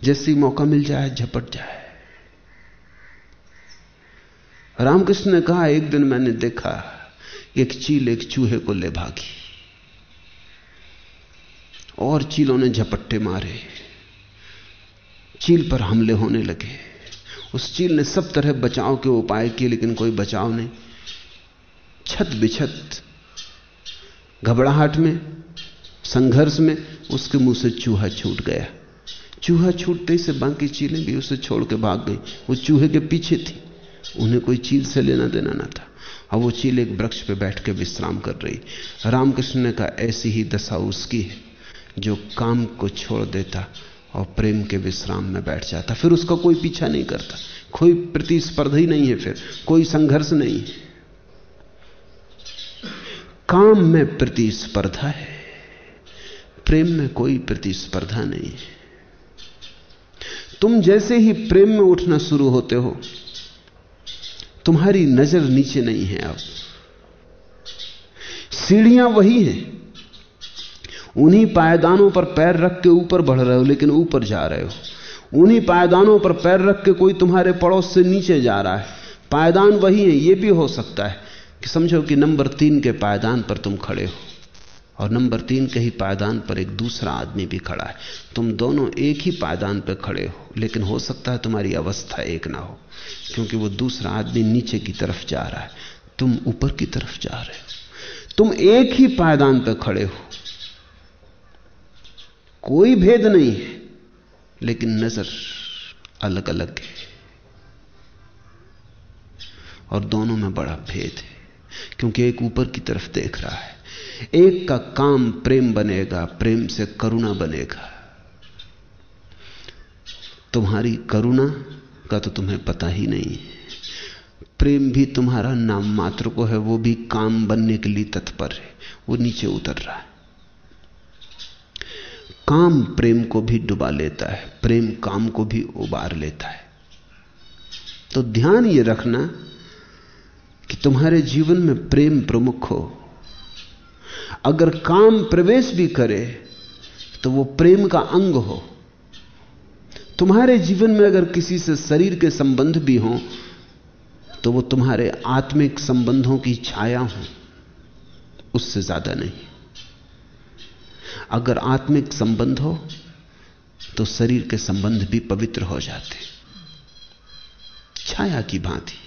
जैसी मौका मिल जाए, झपट जाए। रामकृष्ण ने कहा, एक दिन मैंने देखा एक चील एक चूहे को ले भागी। और चीलों ने झपट्टे मारे। चील पर हमले होने लगे। उस चील ने सब तरह बचाव के उपाय किए, लेकिन कोई बचाव नहीं। छत बिछत, घबराहट में, संघर्ष में उसके मुँह से चूहा छूट गया। चूहा छूटते से बाकी चीलें भी उसे छोड़ के भाग गई। वो चूहे के पीछे थी। उन्हें कोई चील से लेना देना ना था। अब वो चील एक वृक्ष पे बैठ के विश्राम कर रही। रामकृष्ण ने कहा, ऐसी ही दशा उसकी है, जो काम को छोड़ देता और प्रेम के विश्राम में बैठ जाता। फिर उसका कोई पीछा नहीं करता। कोई प्रतिस्पर्धा ही नहीं है फिर, कोई संघर्ष नहीं काम में प्रतिस्पर्धा है, प्रेम में कोई प्रतिस्पर्धा नहीं है। तुम जैसे ही प्रेम में उठना शुरू होते हो तुम्हारी नज़र नीचे नहीं है अब। सीढ़ियाँ वही हैं। उन्हीं पायदानों पर पैर रख के ऊपर बढ़ रहे हो, लेकिन ऊपर जा रहे हो। उन्हीं पायदानों पर पैर रख के कोई तुम्हारे पड़ोस से नीचे जा रहा है। पायदान वही है यह भी हो सकता है कि समझो कि नंबर तीन के पायदान पर तुम खड़े हो। और नंबर तीन के ही पायदान पर एक दूसरा आदमी भी खड़ा है। तुम दोनों एक ही पायदान पर खड़े हो, लेकिन हो सकता है तुम्हारी अवस्था एक ना हो, क्योंकि वो दूसरा आदमी नीचे की तरफ़ जा रहा है। तुम ऊपर की तरफ़ जा रहे हो। तुम एक ही पायदान पर खड़े हो। कोई भेद नहीं है, लेकिन नज़र अलग अलग है। और दोनों में बड़ा भेद है, क्योंकि एक ऊपर की तरफ़ देख रहा है। एक का काम प्रेम बनेगा, प्रेम से करुणा बनेगा। तुम्हारी करुणा का तो तुम्हें पता ही नहीं प्रेम भी तुम्हारा नाम मात्र को है, वो भी काम बनने के लिए तत्पर है, वो नीचे उतर रहा है। काम प्रेम को भी डुबा लेता है, प्रेम काम को भी उबार लेता है। तो ध्यान ये रखना कि तुम्हारे जीवन में प्रेम प्रमुख हो अगर काम प्रवेश भी करे तो वो प्रेम का अंग हो। तुम्हारे जीवन में अगर किसी से शरीर के संबंध भी हो तो वो तुम्हारे आत्मिक संबंधों की छाया हो। उससे ज़्यादा नहीं। अगर आत्मिक संबंध हो तो शरीर के संबंध भी पवित्र हो जाते। छाया की भांति।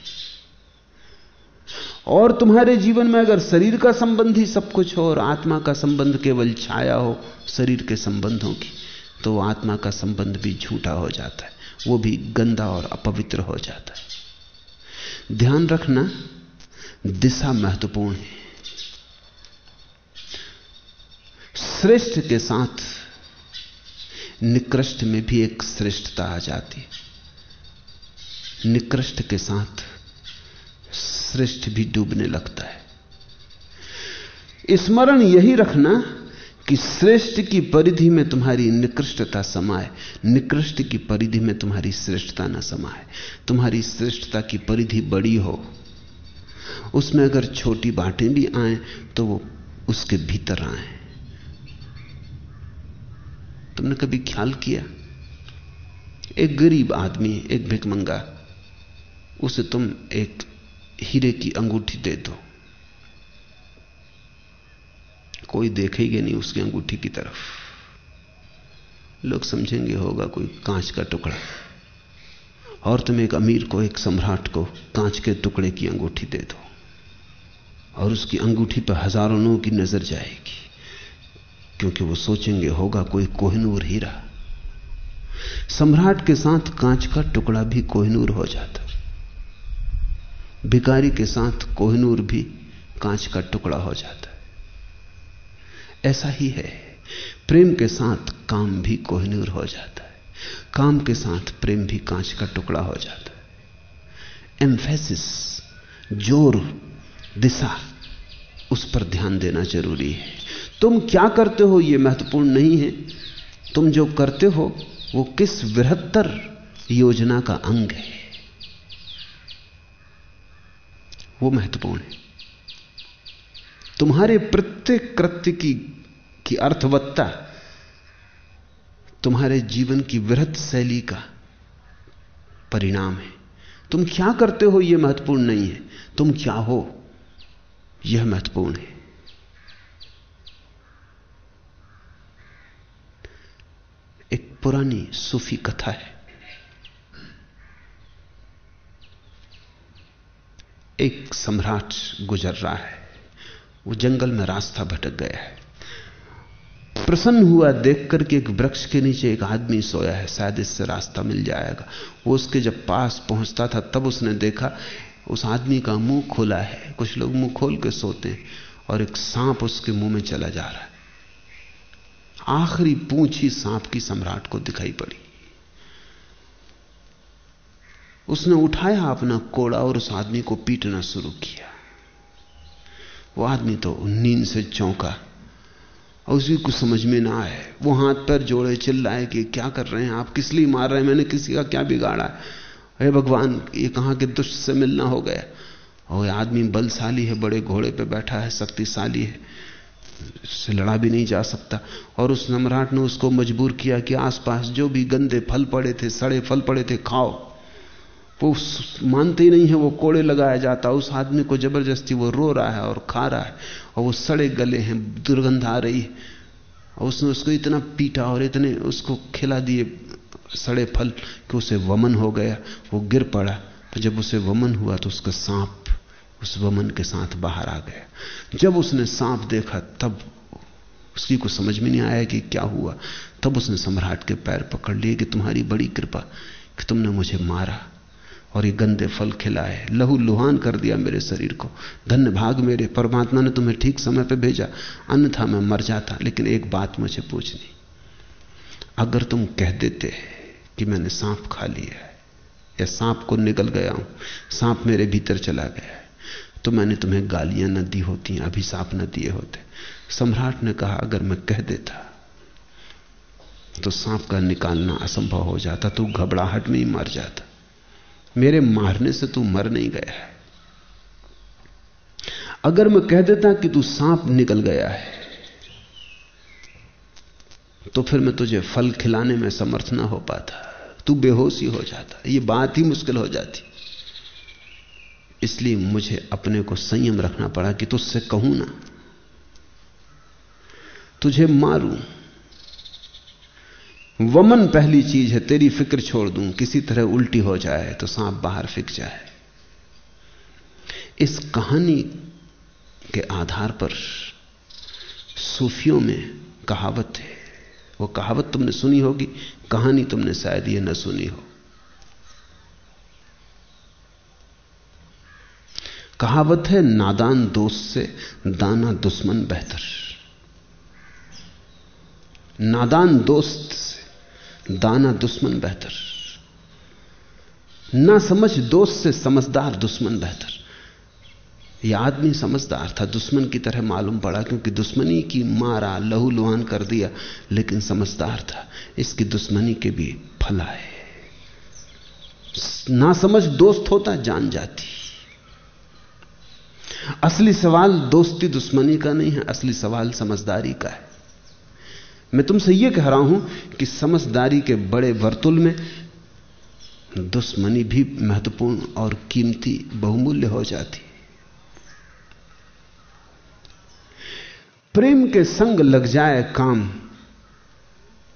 और तुम्हारे जीवन में अगर शरीर का संबंध ही सब कुछ हो और आत्मा का संबंध केवल छाया हो, शरीर के संबंधों की तो आत्मा का संबंध भी झूठा हो जाता है। वो भी गंदा और अपवित्र हो जाता है। ध्यान रखना, दिशा महत्वपूर्ण है। श्रेष्ठ के साथ निकृष्ट में भी एक श्रेष्ठता आ जाती है। निकृष्ट के साथ श्रेष्ठ भी डूबने लगता है। स्मरण यही रखना कि श्रेष्ठ की परिधि में तुम्हारी निकृष्टता समाए निकृष्ट की परिधि में तुम्हारी श्रेष्ठता न समाए तुम्हारी श्रेष्ठता की परिधि बड़ी हो, उसमें अगर छोटी बातें भी आए तो वो उसके भीतर आए। तुमने कभी ख्याल किया? एक गरीब आदमी, एक भिकमंगा उसे तुम एक हीरे की अंगूठी दे दो। कोई देखेगा नहीं उसकी अंगूठी की तरफ़। लोग समझेंगे होगा कोई कांच का टुकड़ा। और तुम एक अमीर को, एक सम्राट को कांच के टुकड़े की अंगूठी दे दो। और उसकी अंगूठी पर हज़ारों लोगों की नज़र जाएगी। क्योंकि वो सोचेंगे होगा कोई कोहिनूर हीरा। सम्राट के साथ कांच का टुकड़ा भी कोहिनूर हो जाता। भिकारी के साथ कोहनूर भी कांच का टुकड़ा हो जाता है। ऐसा ही है। प्रेम के साथ काम भी कोहनूर हो जाता है। काम के साथ प्रेम भी कांच का टुकड़ा हो जाता है। एम्फेसिस, ज़ोर, दिशा, उस पर ध्यान देना ज़रूरी है। तुम क्या करते हो यह महत्वपूर्ण नहीं है। तुम जो करते हो, वो किस वृहत्तर योजना का अंग है? वो महत्वपूर्ण है। तुम्हारे प्रत्येक कृत्य की की अर्थवत्ता, तुम्हारे जीवन की वृहत शैली का परिणाम है। तुम क्या करते हो यह महत्वपूर्ण नहीं है। तुम क्या हो, यह महत्वपूर्ण है। एक पुरानी सूफी कथा है। एक सम्राट गुजर रहा है। वो जंगल में रास्ता भटक गया है। प्रसन्न हुआ देखकर के एक वृक्ष के नीचे एक आदमी सोया है। शायद इससे रास्ता मिल जाएगा। वो उसके जब पास पहुँचता था, तब उसने देखा, उस आदमी का मुँह खुला है। कुछ लोग मुँह खोल के सोते हैं और एक सांप उसके मुँह में चला जा रहा है। आखिरी पूंछ ही सांप की सम्राट को दिखाई पड़ी। उसने उठाया अपना कोड़ा और उस आदमी को पीटना शुरू किया। वो आदमी तो नींद से चौंका और उसी को समझ में ना आए। वो हाथ पर जोड़े चिल्लाए कि क्या कर रहे हैं आप? किस लिए मार रहे हैं? मैंने किसी का क्या बिगाड़ा? है अरे भगवान, ये कहाँ के दुष्ट से मिलना हो गया? और आदमी बलशाली है, बड़े घोड़े पे बैठा है, शक्तिशाली है। से लड़ा भी नहीं जा सकता। और उस सम्राट ने उसको मजबूर किया कि आसपास जो भी गंदे फल पड़े थे, सड़े फल पड़े थे, खाओ। वो मानते ही नहीं है, वो कोड़े लगाया जाता उस आदमी को ज़बरदस्ती वो रो रहा है और खा रहा है और वो सड़े गले हैं, दुर्गंध आ रही है। और उसने उसको इतना पीटा और इतने उसको खिला दिए सड़े फल कि उसे वमन हो गया। वो गिर पड़ा। तो जब उसे वमन हुआ तो उसका सांप उस वमन के साथ बाहर आ गया। जब उसने सांप देखा तब उसकी को समझ में नहीं आया कि क्या हुआ। तब उसने सम्राट के पैर पकड़ लिए कि तुम्हारी बड़ी कृपा कि तुमने मुझे मारा। और ये गंदे फल खिलाए लहू लुहान कर दिया मेरे शरीर को। धन्य भाग मेरे। परमात्मा ने तुम्हें ठीक समय पे भेजा। अन्यथा मैं मर जाता। लेकिन एक बात मुझे पूछनी। अगर तुम कह देते कि मैंने सांप खा लिया है, या सांप को निकल गया हूँ, सांप मेरे भीतर चला गया है तो मैंने तुम्हें गालियाँ न दी होती, अभिशाप न दिए होते। सम्राट ने कहा, अगर मैं कह देता तो सांप का निकालना असंभव हो जाता तो घबराहट में ही मर जाता। मेरे मारने से तू मर नहीं गया है। अगर मैं कह देता कि तू सांप निकल गया है तो फिर मैं तुझे फल खिलाने में समर्थ ना हो पाता। तू बेहोश ही हो जाता। ये बात ही मुश्किल हो जाती। इसलिए मुझे अपने को संयम रखना पड़ा कि तुझसे कहूँ ना, तुझे मारूं। वमन पहली चीज़ है, तेरी फ़िक्र छोड़ दूँ, किसी तरह उल्टी हो जाए तो सांप बाहर फिक जाए। इस कहानी के आधार पर सूफियों में कहावत है। वो कहावत तुमने सुनी होगी, कहानी तुमने शायद ये न सुनी हो। कहावत है, नादान दोस्त से दाना दुश्मन बेहतर। नादान दोस्त दाना दुश्मन बेहतर। ना समझ दोस्त से समझदार दुश्मन बेहतर। यह आदमी समझदार था, दुश्मन की तरह मालूम पड़ा क्योंकि दुश्मनी की मारा, लहू लुहान कर दिया, लेकिन समझदार था। इसकी दुश्मनी के भी फला है ना समझ दोस्त होता, जान जाती। असली सवाल दोस्ती दुश्मनी का नहीं है, असली सवाल समझदारी का है। मैं तुमसे यह कह रहा हूँ कि समझदारी के बड़े वर्तुल में दुश्मनी भी महत्वपूर्ण और कीमती बहुमूल्य हो जाती। प्रेम के संग लग जाए काम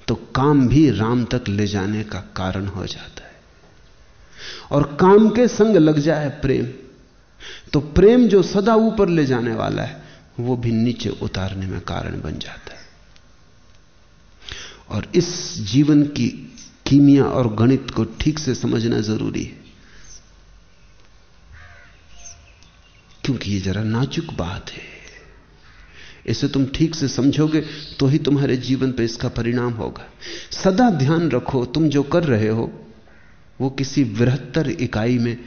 तो काम भी राम तक ले जाने का कारण हो जाता है। और काम के संग लग जाए प्रेम तो प्रेम जो सदा ऊपर ले जाने वाला है, वो भी नीचे उतारने में कारण बन जाता है। और इस जीवन की कीमिया और गणित को ठीक से समझना ज़रूरी है। क्योंकि ये जरा नाजुक बात है। इसे तुम ठीक से समझोगे तो ही तुम्हारे जीवन पर इसका परिणाम होगा। सदा ध्यान रखो, तुम जो कर रहे हो, वो किसी बृहत्तर इकाई में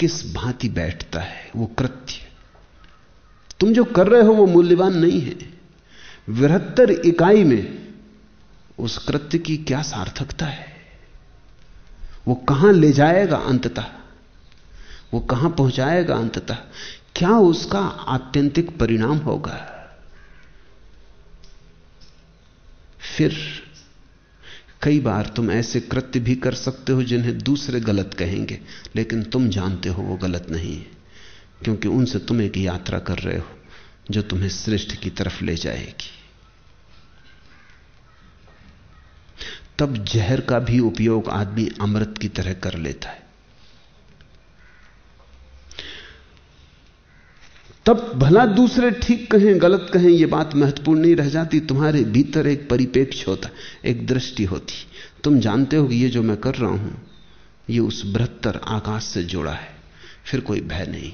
किस भांति बैठता है, वो कृत्य। तुम जो कर रहे हो, वो मूल्यवान नहीं है। बृहत्तर इकाई में उस कृत्य की क्या सार्थकता है? वो कहाँ ले जाएगा अंततः? वो कहाँ पहुंचाएगा अंततः? क्या उसका आत्यंतिक परिणाम होगा? फिर कई बार तुम ऐसे कृत्य भी कर सकते हो जिन्हें दूसरे गलत कहेंगे, लेकिन तुम जानते हो वो गलत नहीं है, क्योंकि उनसे तुम एक यात्रा कर रहे हो जो तुम्हें श्रेष्ठ की तरफ़ ले जाएगी। तब जहर का भी उपयोग आदमी अमृत की तरह कर लेता है। तब भला दूसरे ठीक कहें, गलत कहें यह बात महत्वपूर्ण नहीं रह जाती। तुम्हारे भीतर एक परिपेक्ष होता, एक दृष्टि होती। तुम जानते हो कि ये जो मैं कर रहा हूँ, ये उस बृहत्तर आकाश से जुड़ा है, फिर कोई भय नहीं।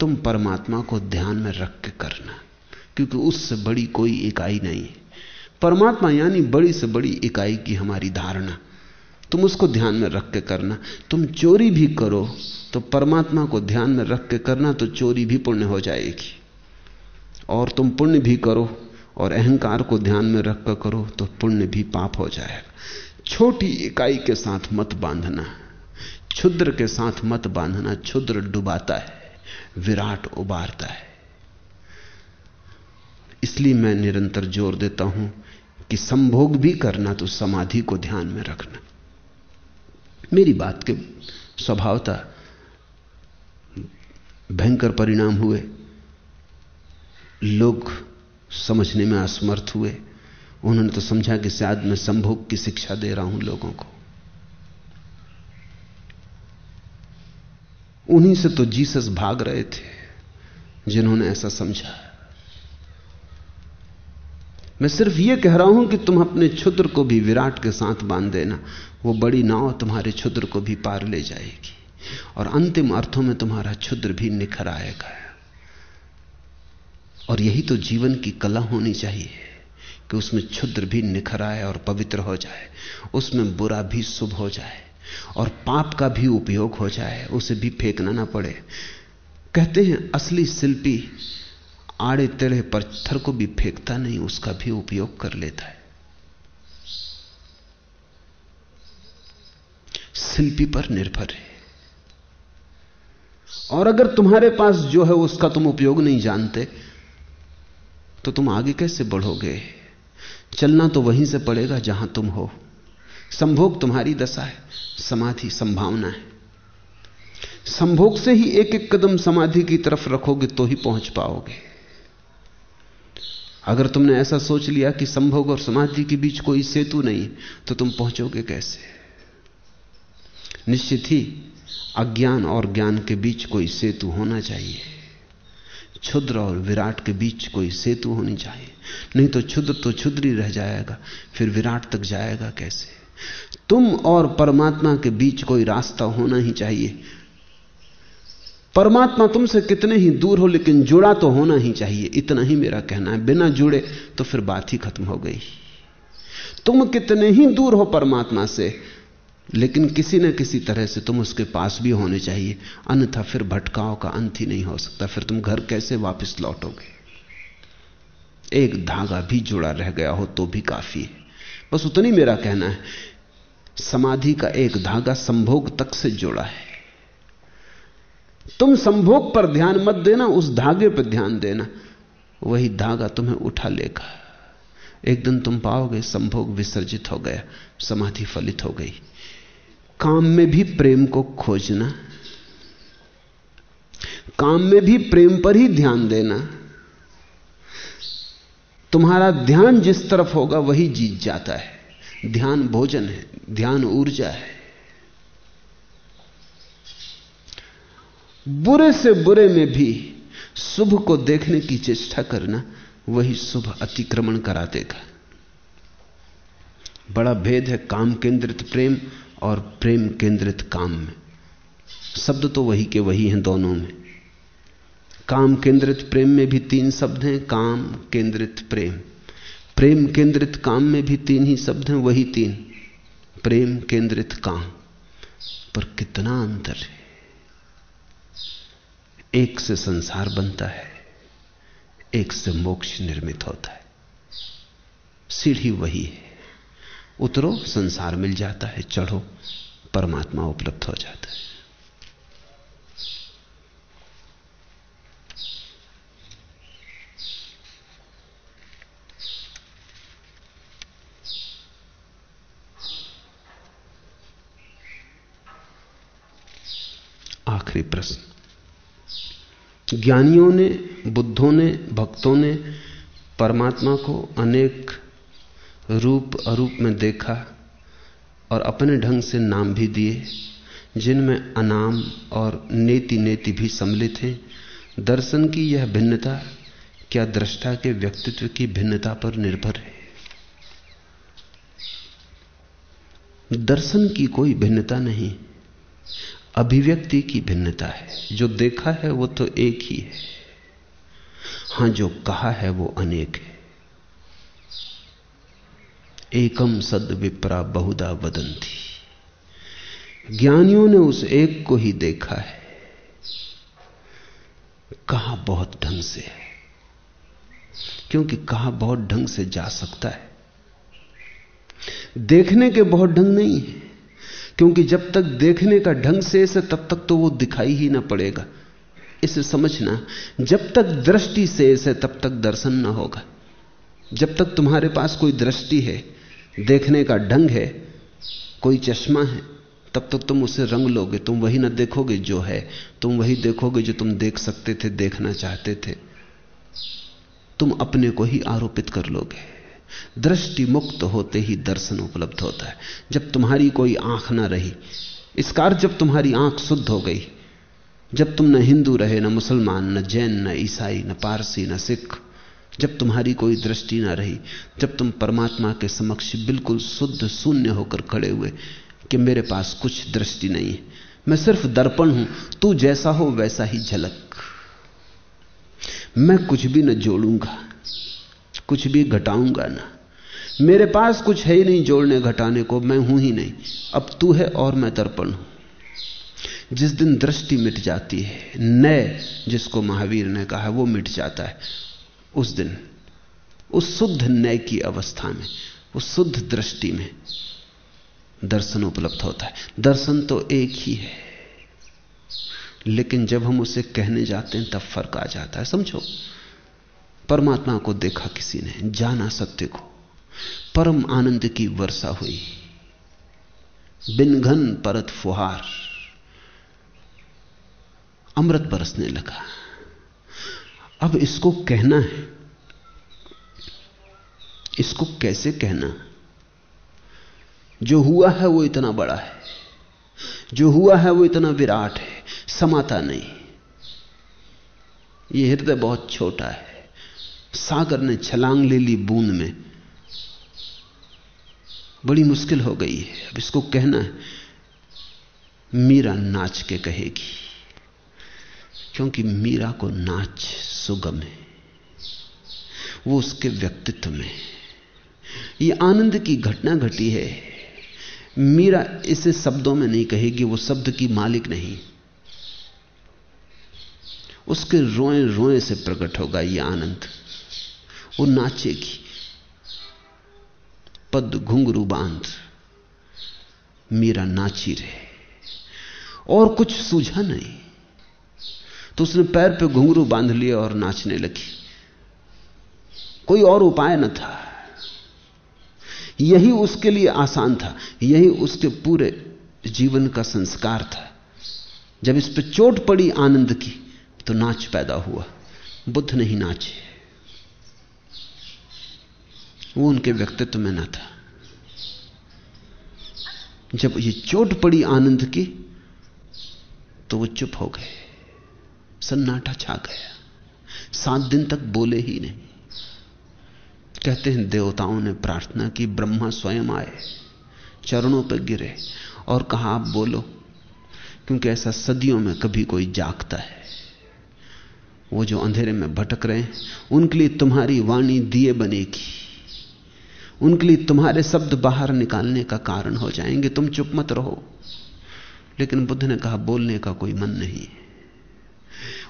तुम परमात्मा को ध्यान में रख के करना, क्योंकि उससे बड़ी कोई इकाई नहीं। है परमात्मा यानी बड़ी से बड़ी इकाई की हमारी धारणा। तुम उसको ध्यान में रख के करना। तुम चोरी भी करो तो परमात्मा को ध्यान में रख के करना तो चोरी भी पुण्य हो जाएगी। और तुम पुण्य भी करो और अहंकार को ध्यान में रख कर करो तो पुण्य भी पाप हो जाएगा। छोटी इकाई के साथ मत बांधना। क्षुद्र के साथ मत बांधना। क्षुद्र डुबाता है, विराट उबारता है। इसलिए मैं निरंतर ज़ोर देता हूँ कि संभोग भी करना तो समाधि को ध्यान में रखना। मेरी बात के स्वभावता भयंकर परिणाम हुए। लोग समझने में असमर्थ हुए। उन्होंने तो समझा कि शायद मैं संभोग की शिक्षा दे रहा हूँ लोगों को। उन्हीं से तो जीसस भाग रहे थे जिन्होंने ऐसा समझा। मैं सिर्फ़ यह कह रहा हूँ कि तुम अपने क्षुद्र को भी विराट के साथ बाँध देना। वो बड़ी नाव तुम्हारे क्षुद्र को भी पार ले जाएगी। और अंतिम अर्थों में तुम्हारा क्षुद्र भी निखर आएगा। और यही तो जीवन की कला होनी चाहिए कि उसमें क्षुद्र भी निखर आए और पवित्र हो जाए। उसमें बुरा भी शुभ हो जाए और पाप का भी उपयोग हो जाए। उसे भी फेंकना ना पड़े। कहते हैं, असली शिल्पी आड़े तेड़े पत्थर को भी फेंकता नहीं, उसका भी उपयोग कर लेता है। शिल्पी पर निर्भर है। और अगर तुम्हारे पास जो है, उसका तुम उपयोग नहीं जानते तो तुम आगे कैसे बढ़ोगे? चलना तो वहीं से पड़ेगा जहाँ तुम हो। संभोग तुम्हारी दशा है, समाधि संभावना है। संभोग से ही एक एक कदम समाधि की तरफ़ रखोगे तो ही पहुँच पाओगे। अगर तुमने ऐसा सोच लिया कि संभोग और समाधि के बीच कोई सेतु नहीं तो तुम पहुंचोगे कैसे? निश्चित ही अज्ञान और ज्ञान के बीच कोई सेतु होना चाहिए। क्षुद्र और विराट के बीच कोई सेतु होनी चाहिए। नहीं तो क्षुद्र तो क्षुद्र ही रह जाएगा, फिर विराट तक जाएगा कैसे? तुम और परमात्मा के बीच कोई रास्ता होना ही चाहिए। परमात्मा तुमसे कितने ही दूर हो, लेकिन जुड़ा तो होना ही चाहिए। इतना ही मेरा कहना है। बिना जुड़े तो फिर बात ही खत्म हो गई। तुम कितने ही दूर हो परमात्मा से, लेकिन किसी न किसी तरह से तुम उसके पास भी होने चाहिए। अन्यथा फिर भटकाव का अंत ही नहीं हो सकता। फिर तुम घर कैसे वापस लौटोगे? एक धागा भी जुड़ा रह गया हो तो भी काफ़ी। है बस उतनी मेरा कहना है। समाधि का एक धागा संभोग तक से जुड़ा है। तुम संभोग पर ध्यान मत देना, उस धागे पर ध्यान देना। वही धागा तुम्हें उठा लेगा। एक दिन तुम पाओगे संभोग विसर्जित हो गया, समाधि फलित हो गई। काम में भी प्रेम को खोजना, काम में भी प्रेम पर ही ध्यान देना। तुम्हारा ध्यान जिस तरफ़ होगा, वही जीत जाता है। ध्यान भोजन है, ध्यान ऊर्जा है। बुरे से बुरे में भी शुभ को देखने की चेष्टा करना, वही शुभ अतिक्रमण करा देगा बड़ा भेद है काम केंद्रित प्रेम और प्रेम केंद्रित काम में। शब्द तो वही के वही हैं दोनों में। काम केंद्रित प्रेम में भी तीन शब्द हैं, काम केंद्रित प्रेम। प्रेम केंद्रित काम में भी तीन ही शब्द हैं, वही तीन। प्रेम केंद्रित काम। पर कितना अंतर है। एक से संसार बनता है, एक से मोक्ष निर्मित होता है। सीढ़ी वही है। उतरो, संसार मिल जाता है, चढ़ो, परमात्मा उपलब्ध हो जाता है आखिरी प्रश्न ज्ञानियों ने, बुद्धों ने, भक्तों ने, परमात्मा को अनेक रूप अरूप में देखा और अपने ढंग से नाम भी दिए, जिनमें अनाम और नेति नेति भी सम्मिलित हैं। दर्शन की यह भिन्नता, क्या दृष्टा के व्यक्तित्व की भिन्नता पर निर्भर है? दर्शन की कोई भिन्नता नहीं। अभिव्यक्ति की भिन्नता है। जो देखा है, वो तो एक ही है। हाँ, जो कहा है, वो अनेक है। एकम सद विप्रा बहुदा वदंती। ज्ञानियों ने उस एक को ही देखा है। कहा बहुत ढंग से है। क्योंकि कहा बहुत ढंग से जा सकता है। देखने के बहुत ढंग नहीं है। क्योंकि जब तक देखने का ढंग से इसे तब तक तो वो दिखाई ही ना पड़ेगा। इसे समझना, जब तक दृष्टि से इसे तब तक दर्शन ना होगा। जब तक तुम्हारे पास कोई दृष्टि है, देखने का ढंग है, कोई चश्मा है, तब तक तुम उसे रंग लोगे, तुम वही ना देखोगे जो है, तुम वही देखोगे जो तुम देख सकते थे, देखना चाहते थे। तुम अपने को ही आरोपित कर लोगे। दृष्टि मुक्त होते ही दर्शन उपलब्ध होता है। जब तुम्हारी कोई आँख ना रही, इस कार जब तुम्हारी आँख शुद्ध हो गई, जब तुम न हिंदू रहे, न मुसलमान, न जैन, न ईसाई, न पारसी, न सिख, जब तुम्हारी कोई दृष्टि ना रही, जब तुम परमात्मा के समक्ष बिल्कुल शुद्ध, शून्य होकर खड़े हुए कि मेरे पास कुछ दृष्टि नहीं है, मैं सिर्फ़ दर्पण हूँ, तू जैसा हो वैसा ही झलक। मैं कुछ भी न जोड़ूँगा। कुछ भी घटाऊँगा ना। मेरे पास कुछ है ही नहीं जोड़ने घटाने को, मैं हूँ ही नहीं। अब तू है और मैं दर्पण हूँ। जिस दिन दृष्टि मिट जाती है, नए जिसको महावीर ने कहा, वो मिट जाता है। उस दिन, उस शुद्ध नय की अवस्था में, उस शुद्ध दृष्टि में दर्शन उपलब्ध होता है। दर्शन तो एक ही है। लेकिन जब हम उसे कहने जाते हैं, तब फ़र्क आ जाता है। समझो परमात्मा को देखा किसी ने, जाना सत्य को। परम आनंद की वर्षा हुई। बिन घन परत फुहार अमृत बरसने लगा। अब इसको कहना है। इसको कैसे कहना? जो हुआ है वो इतना बड़ा है। जो हुआ है वो इतना विराट है। समाता नहीं। ये हृदय बहुत छोटा है। सागर ने छलांग ले ली बूंद में। बड़ी मुश्किल हो गई है। अब इसको कहना है, मीरा नाच के कहेगी, क्योंकि मीरा को नाच सुगम है। वो उसके व्यक्तित्व में ये आनंद की घटना घटी है। मीरा इसे शब्दों में नहीं कहेगी, वो शब्द की मालिक नहीं। उसके रोए रोए से प्रकट होगा ये आनंद। वो नाचेगी। पद घुंघरू बाँध। मीरा नाची रहे। और कुछ सूझा नहीं। तो उसने पैर पे घुंघरू बाँध लिया और नाचने लगी। कोई और उपाय न था। यही उसके लिए आसान था। यही उसके पूरे जीवन का संस्कार था। जब इस पर चोट पड़ी आनंद की तो नाच पैदा हुआ। बुद्ध नहीं नाचे। वो उनके व्यक्तित्व में ना था। जब ये चोट पड़ी आनंद की तो वो चुप हो गए। सन्नाटा छा गया। सात दिन तक बोले ही नहीं। कहते हैं, देवताओं ने प्रार्थना की, ब्रह्मा स्वयं आए, चरणों पर गिरे और कहा, आप बोलो, क्योंकि ऐसा सदियों में कभी कोई जागता है। वो जो अंधेरे में भटक रहे हैं, उनके लिए तुम्हारी वाणी दिए बनेगी। उनके लिए तुम्हारे शब्द बाहर निकालने का कारण हो जाएँगे। तुम चुप मत रहो। लेकिन बुद्ध ने कहा, बोलने का कोई मन नहीं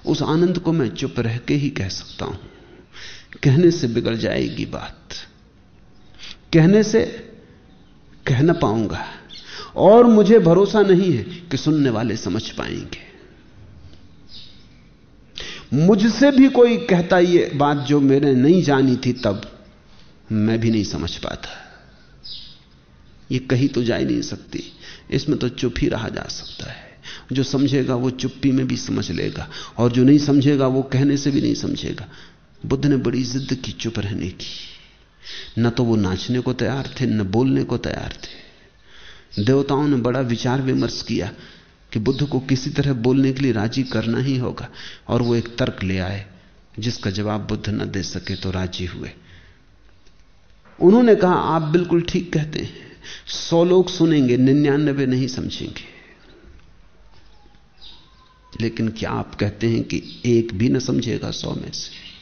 उस आनंद को मैं चुप रह के ही कह सकता हूँ। कहने से बिगड़ जाएगी बात। कहने से कह ना पाऊँगा। और मुझे भरोसा नहीं है कि सुनने वाले समझ पाएँगे। मुझसे भी कोई कहता ये बात जो मैंने नहीं जानी थी तब। मैं भी नहीं समझ पाता। ये कही तो जा ही नहीं सकती। इसमें तो चुप ही रहा जा सकता है। जो समझेगा वो चुप्पी में भी समझ लेगा और जो नहीं समझेगा वो कहने से भी नहीं समझेगा। बुद्ध ने बड़ी जिद की चुप रहने की। न तो वो नाचने को तैयार थे, न बोलने को तैयार थे। देवताओं ने बड़ा विचार विमर्श किया कि बुद्ध को किसी तरह बोलने के लिए राज़ी करना ही होगा और वो एक तर्क ले आए, जिसका जवाब बुद्ध न दे सके तो राज़ी हुए। उन्होंने कहा, आप बिल्कुल ठीक कहते हैं। सौ लोग सुनेंगे, निन्यानबे नहीं समझेंगे। लेकिन क्या आप कहते हैं कि एक भी न समझेगा सौ में से?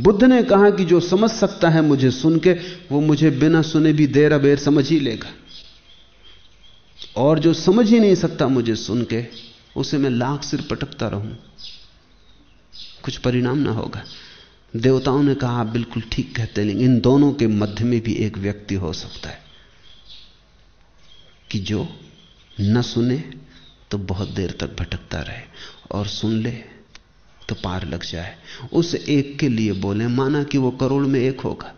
बुद्ध ने कहा कि जो समझ सकता है मुझे सुन के वो मुझे बिना सुने भी देर अबेर समझ ही लेगा। और जो समझ ही नहीं सकता मुझे सुन के उसे मैं लाख सिर पटकता रहूँ। कुछ परिणाम ना होगा। देवताओं ने कहा, आप बिल्कुल ठीक कहते लेकिन इन दोनों के मध्य में भी एक व्यक्ति हो सकता है कि जो न सुने तो बहुत देर तक भटकता रहे और सुन ले तो पार लग जाए। उस एक के लिए बोले, माना कि वो करोड़ में एक होगा।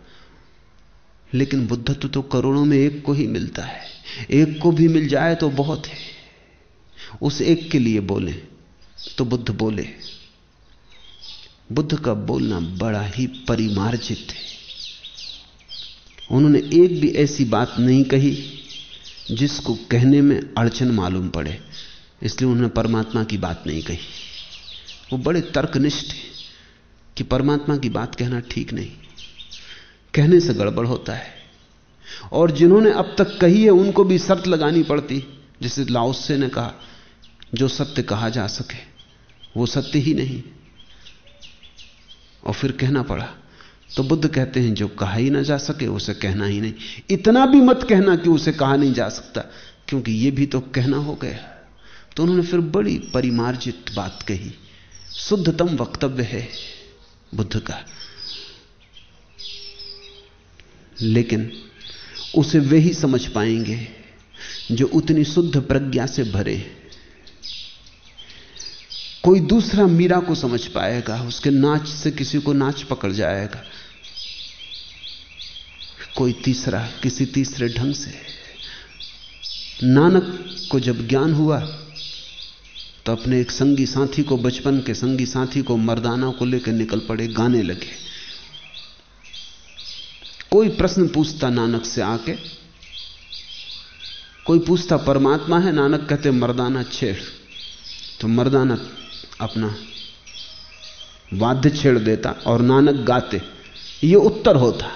लेकिन बुद्धत्व तो करोड़ों में एक को ही मिलता है। एक को भी मिल जाए तो बहुत है। उस एक के लिए बोले तो बुद्ध बोले बुद्ध का बोलना बड़ा ही परिमार्जित है। उन्होंने एक भी ऐसी बात नहीं कही जिसको कहने में अड़चन मालूम पड़े, इसलिए उन्होंने परमात्मा की बात नहीं कही। वो बड़े तर्कनिष्ठ हैं कि परमात्मा की बात कहना ठीक नहीं। कहने से गड़बड़ होता है। और जिन्होंने अब तक कही है, उनको भी शर्त लगानी पड़ती, जैसे लाओसे ने कहा, जो सत्य कहा जा सके, वो सत्य ही नहीं। और फिर कहना पड़ा तो बुद्ध कहते हैं, जो कहा ही ना जा सके उसे कहना ही नहीं। इतना भी मत कहना कि उसे कहा नहीं जा सकता, क्योंकि यह भी तो कहना हो गया। तो उन्होंने फिर बड़ी परिमार्जित बात कही, शुद्धतम वक्तव्य है, बुद्ध का। लेकिन उसे वे ही समझ पाएँगे, जो उतनी शुद्ध प्रज्ञा से भरे कोई दूसरा मीरा को समझ पाएगा, उसके नाच से किसी को नाच पकड़ जाएगा। कोई तीसरा, किसी तीसरे ढंग से। नानक को जब ज्ञान हुआ तो अपने एक संगी साथी को, बचपन के संगी साथी को, मर्दाना को लेकर निकल पड़े, गाने लगे। कोई प्रश्न पूछता नानक से आके, कोई पूछता, परमात्मा है? नानक कहते, मर्दाना, छेड़। तो मर्दाना अपना वाद्य छेड़ देता और नानक गाते, ये उत्तर होता।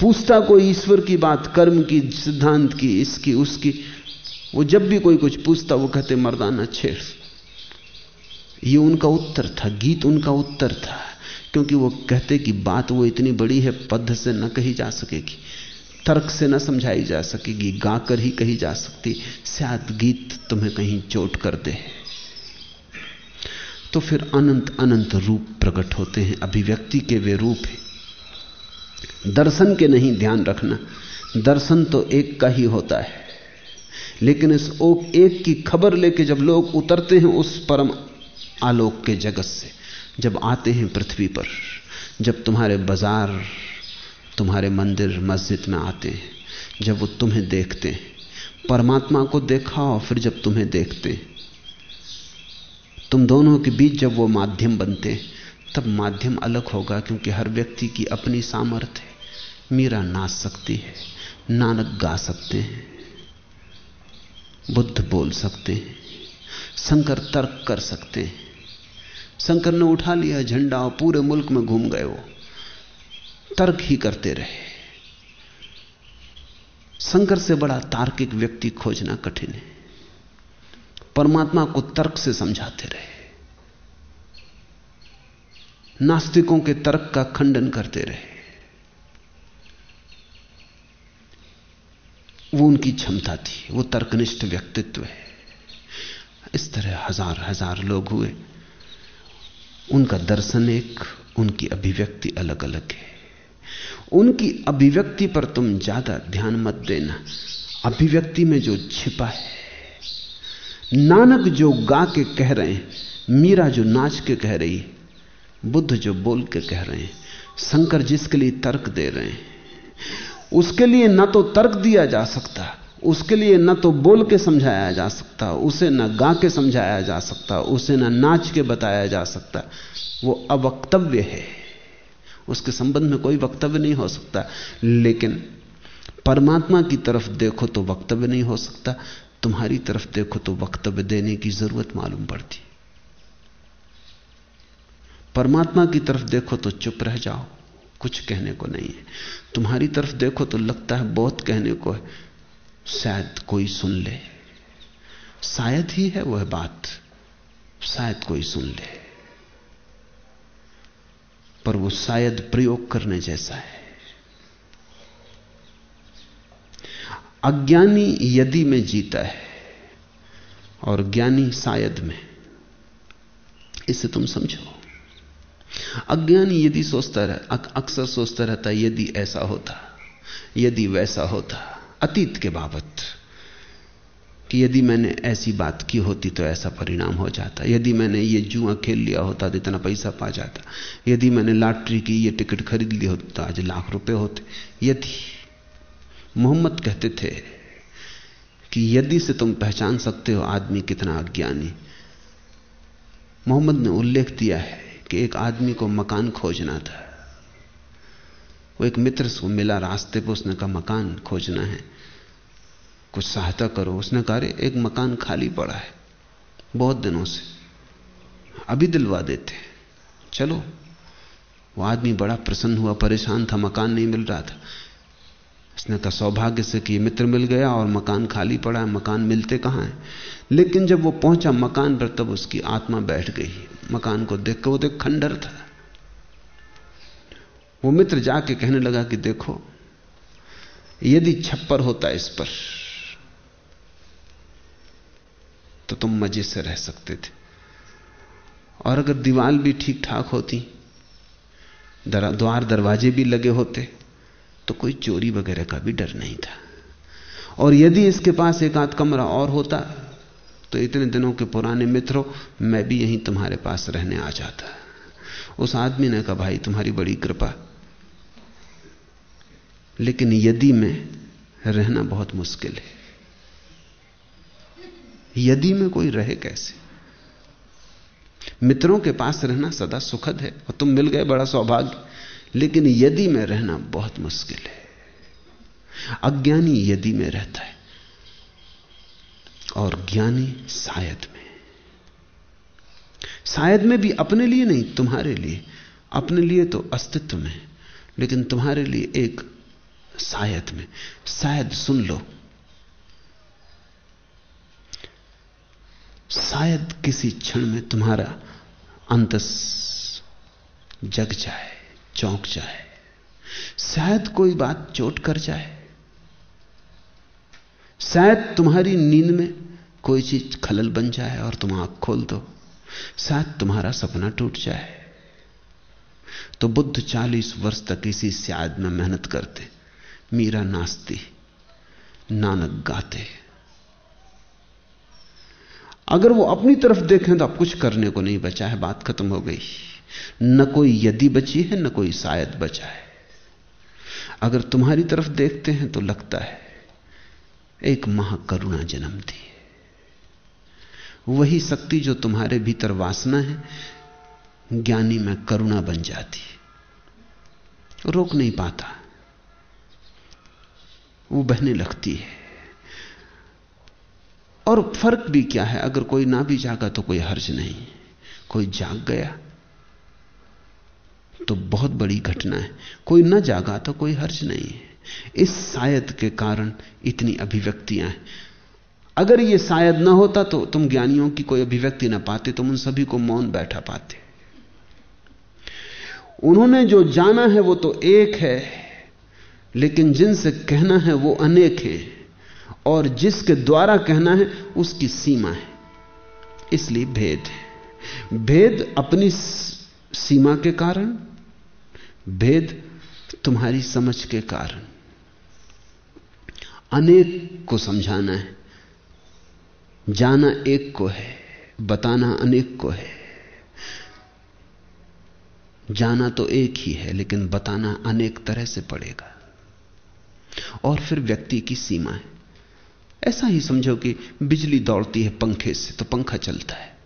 पूछता कोई ईश्वर की बात, कर्म की, सिद्धांत की, इसकी, उसकी, वो जब भी कोई कुछ पूछता, वो कहते, मर्दाना छेड़। ये उनका उत्तर था, गीत उनका उत्तर था, क्योंकि वो कहते कि बात वो इतनी बड़ी है पद से न कही जा सकेगी। तर्क से न समझाई जा सकेगी, गाकर ही कही जा सकती शायद गीत तुम्हें कहीं चोट कर दे। तो फिर अनंत अनंत रूप प्रकट होते हैं, अभिव्यक्ति के वे रूप हैं। दर्शन के नहीं ध्यान रखना, दर्शन तो एक का ही होता है। लेकिन इस ओक एक की खबर लेके जब लोग उतरते हैं उस परम आलोक के जगत से, जब आते हैं पृथ्वी पर, जब तुम्हारे बाज़ार तुम्हारे मंदिर मस्जिद में आते हैं, जब वो तुम्हें देखते हैं। परमात्मा को देखा और फिर जब तुम्हें देखते हैं। तुम दोनों के बीच जब वो माध्यम बनते हैं, तब माध्यम अलग होगा क्योंकि हर व्यक्ति की अपनी सामर्थ्य है। मीरा नाच सकती है, नानक गा सकते हैं, बुद्ध बोल सकते हैं, शंकर तर्क कर सकते हैं। शंकर ने उठा लिया झंडा और पूरे मुल्क में घूम गए वो। तर्क ही करते रहे। शंकर से बड़ा तार्किक व्यक्ति खोजना कठिन है। परमात्मा को तर्क से समझाते रहे। नास्तिकों के तर्क का खंडन करते रहे। वो उनकी क्षमता थी, वो तर्कनिष्ठ व्यक्तित्व है। इस तरह हज़ार हज़ार लोग हुए। उनका दर्शन एक, उनकी अभिव्यक्ति अलग अलग है। उनकी अभिव्यक्ति पर तुम ज़्यादा ध्यान मत देना। अभिव्यक्ति में जो छिपा है, नानक जो गा के कह रहे हैं, मीरा जो नाच के कह रही बुद्ध जो बोल के कह रहे हैं, शंकर जिसके लिए तर्क दे रहे हैं, उसके लिए न तो तर्क दिया जा सकता, उसके लिए न तो बोल के समझाया जा सकता, उसे न गा के समझाया जा सकता, उसे न नाच के बताया जा सकता। वो अवक्तव्य है। उसके संबंध में कोई वक्तव्य नहीं हो सकता। लेकिन परमात्मा की तरफ़ देखो तो वक्तव्य नहीं हो सकता। तुम्हारी तरफ़ देखो तो वक्तव्य देने की ज़रूरत मालूम पड़ती। परमात्मा की तरफ़ देखो तो चुप रह जाओ। कुछ कहने को नहीं है। तुम्हारी तरफ़ देखो तो लगता है बहुत कहने को है। शायद कोई सुन ले। शायद ही है वह बात। शायद कोई सुन ले। पर वो शायद प्रयोग करने जैसा है। अज्ञानी यदि में जीता है और ज्ञानी शायद में, इसे तुम समझो। अज्ञानी यदि सोचता रहे अक्सर सोचता रहता, यदि ऐसा होता, यदि वैसा होता, अतीत के बाबत। कि यदि मैंने ऐसी बात की होती तो ऐसा परिणाम हो जाता। यदि मैंने ये जुआ खेल लिया होता तो इतना पैसा पा जाता। यदि मैंने लॉटरी की, ये टिकट खरीद ली होती तो आज लाख रुपए होते। यदि मोहम्मद कहते थे कि यदि से तुम पहचान सकते हो आदमी कितना अज्ञानी। मोहम्मद ने उल्लेख दिया है कि एक आदमी को मकान खोजना था। वो एक मित्र से मिला, रास्ते पर उसने कहा, मकान खोजना है। कुछ सहायता करो। उसने कहा एक मकान खाली पड़ा है, बहुत दिनों से। अभी दिलवा देते चलो। वो आदमी बड़ा प्रसन्न हुआ, परेशान था, मकान नहीं मिल रहा था। उसने कहा, सौभाग्य से कि मित्र मिल गया और मकान खाली पड़ा है। मकान मिलते कहाँ हैं? लेकिन जब वो पहुँचा मकान पर, तब उसकी आत्मा बैठ गई। मकान को देख कर वो तो खंडर था। वो मित्र जाके कहने लगा कि, देखो, यदि छप्पर होता इस पर तो तुम मज़े से रह सकते थे। और अगर दीवार भी ठीक ठाक होती द्वार दरवाजे भी लगे होते तो कोई चोरी वगैरह का भी डर नहीं था। और यदि इसके पास एक आध कमरा और होता तो इतने दिनों के पुराने मित्रों, मैं भी यहीं तुम्हारे पास रहने आ जाता। उस आदमी ने कहा, भाई, तुम्हारी बड़ी कृपा। लेकिन यदि में, रहना बहुत मुश्किल है। यदि में कोई रहे कैसे? मित्रों के पास रहना सदा सुखद है और तुम मिल गए, बड़ा सौभाग्य। लेकिन यदि में रहना बहुत मुश्किल है। अज्ञानी यदि में रहता है और ज्ञानी शायद में। शायद में भी अपने लिए नहीं, तुम्हारे लिए। अपने लिए तो अस्तित्व में, लेकिन तुम्हारे लिए एक शायद में। शायद सुन लो शायद किसी क्षण में तुम्हारा अंतस जग जाए, चौंक जाए, शायद कोई बात चोट कर जाए, शायद तुम्हारी नींद में कोई चीज़ खलल बन जाए और तुम आँख खोल दो, शायद तुम्हारा सपना टूट जाए। तो बुद्ध चालीस वर्ष तक इसी शायद में मेहनत करते, मीरा नाचती, नानक गाते। अगर वो अपनी तरफ़ देखें तो अब कुछ करने को नहीं बचा है, बात खत्म हो गई। न कोई यदि बची है, न कोई शायद बचा है। अगर तुम्हारी तरफ़ देखते हैं तो लगता है, एक महाकरुणा जन्मती है। वही शक्ति जो तुम्हारे भीतर वासना है, ज्ञानी में करुणा बन जाती रोक नहीं पाता। वो बहने लगती है। और फ़र्क भी क्या है? अगर कोई ना भी जागा तो कोई हर्ज नहीं। कोई जाग गया तो बहुत बड़ी घटना है। कोई ना जागा तो कोई हर्ज नहीं है। इस शायद के कारण इतनी अभिव्यक्तियाँ हैं। अगर ये शायद ना होता तो तुम ज्ञानियों की कोई अभिव्यक्ति ना पाते, तुम उन सभी को मौन बैठा पाते। उन्होंने जो जाना है वो तो एक है, लेकिन जिनसे कहना है वो अनेक है। और जिसके द्वारा कहना है, उसकी सीमा है। इसलिए भेद है। भेद अपनी सीमा के कारण, भेद तुम्हारी समझ के कारण। अनेक को समझाना है, जाना एक को है, बताना अनेक को है। जाना तो एक ही है, लेकिन बताना अनेक तरह से पड़ेगा। और फिर व्यक्ति की सीमा है। ऐसा ही समझो कि बिजली दौड़ती है पंखे से तो पंखा चलता है।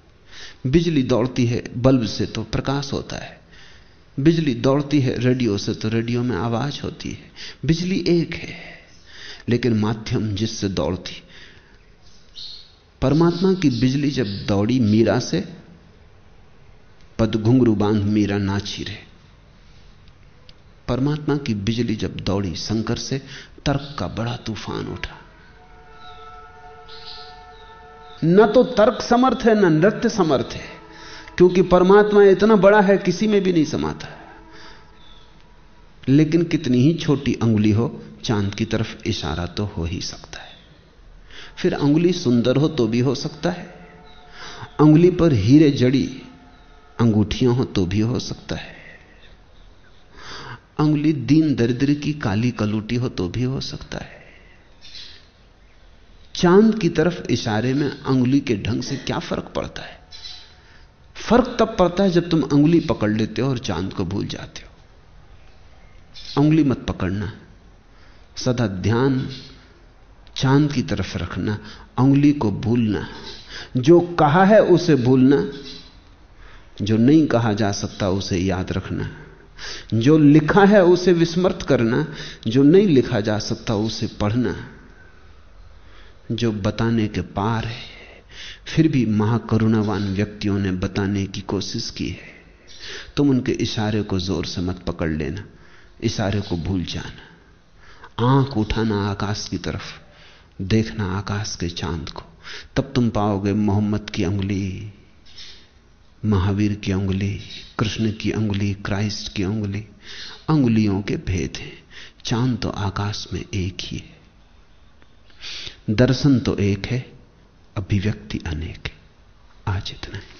बिजली दौड़ती है बल्ब से तो प्रकाश होता है। बिजली दौड़ती है रेडियो से तो रेडियो में आवाज़ होती है। बिजली एक है, लेकिन माध्यम जिससे दौड़ती। परमात्मा की बिजली जब दौड़ी मीरा से, पद घुंघरू बाँध मीरा नाची रहे। परमात्मा की बिजली जब दौड़ी शंकर से, तर्क का बड़ा तूफ़ान उठा। न तो तर्क समर्थ है, न नृत्य समर्थ है, क्योंकि परमात्मा इतना बड़ा है, किसी में भी नहीं समाता। लेकिन कितनी ही छोटी अंगुली हो, चाँद की तरफ़ इशारा तो हो ही सकता है। फिर अंगुली सुंदर हो तो भी हो सकता है। अंगुली पर हीरे जड़ी अंगूठियाँ हो तो भी हो सकता है। अंगुली दीन दरिद्र की काली कलूटी हो तो भी हो सकता है। चाँद की तरफ़ इशारे में अंगुली के ढंग से क्या फ़र्क पड़ता है? फ़र्क तब पड़ता है जब तुम अंगुली पकड़ लेते हो और चाँद को भूल जाते हो। अंगुली मत पकड़ना। सदा ध्यान चाँद की तरफ़ रखना, अंगुली को भूलना। जो कहा है उसे भूलना। जो नहीं कहा जा सकता उसे याद रखना। जो लिखा है उसे विस्मृत करना। जो नहीं लिखा जा सकता उसे पढ़ना। जो बताने के पार है। फिर भी महाकरुणावान व्यक्तियों ने बताने की कोशिश की है। तुम उनके इशारे को ज़ोर से मत पकड़ लेना, इशारे को भूल जाना। आँख उठाना आकाश की तरफ़, देखना आकाश के चाँद को। तब तुम पाओगे मोहम्मद की उंगली, महावीर की उंगली, कृष्ण की उंगली, क्राइस्ट की उंगली। अंगुलियों के भेद हैं, चाँद तो आकाश में एक ही है। दर्शन तो एक है अभिव्यक्ति अनेक है। आज इतना है।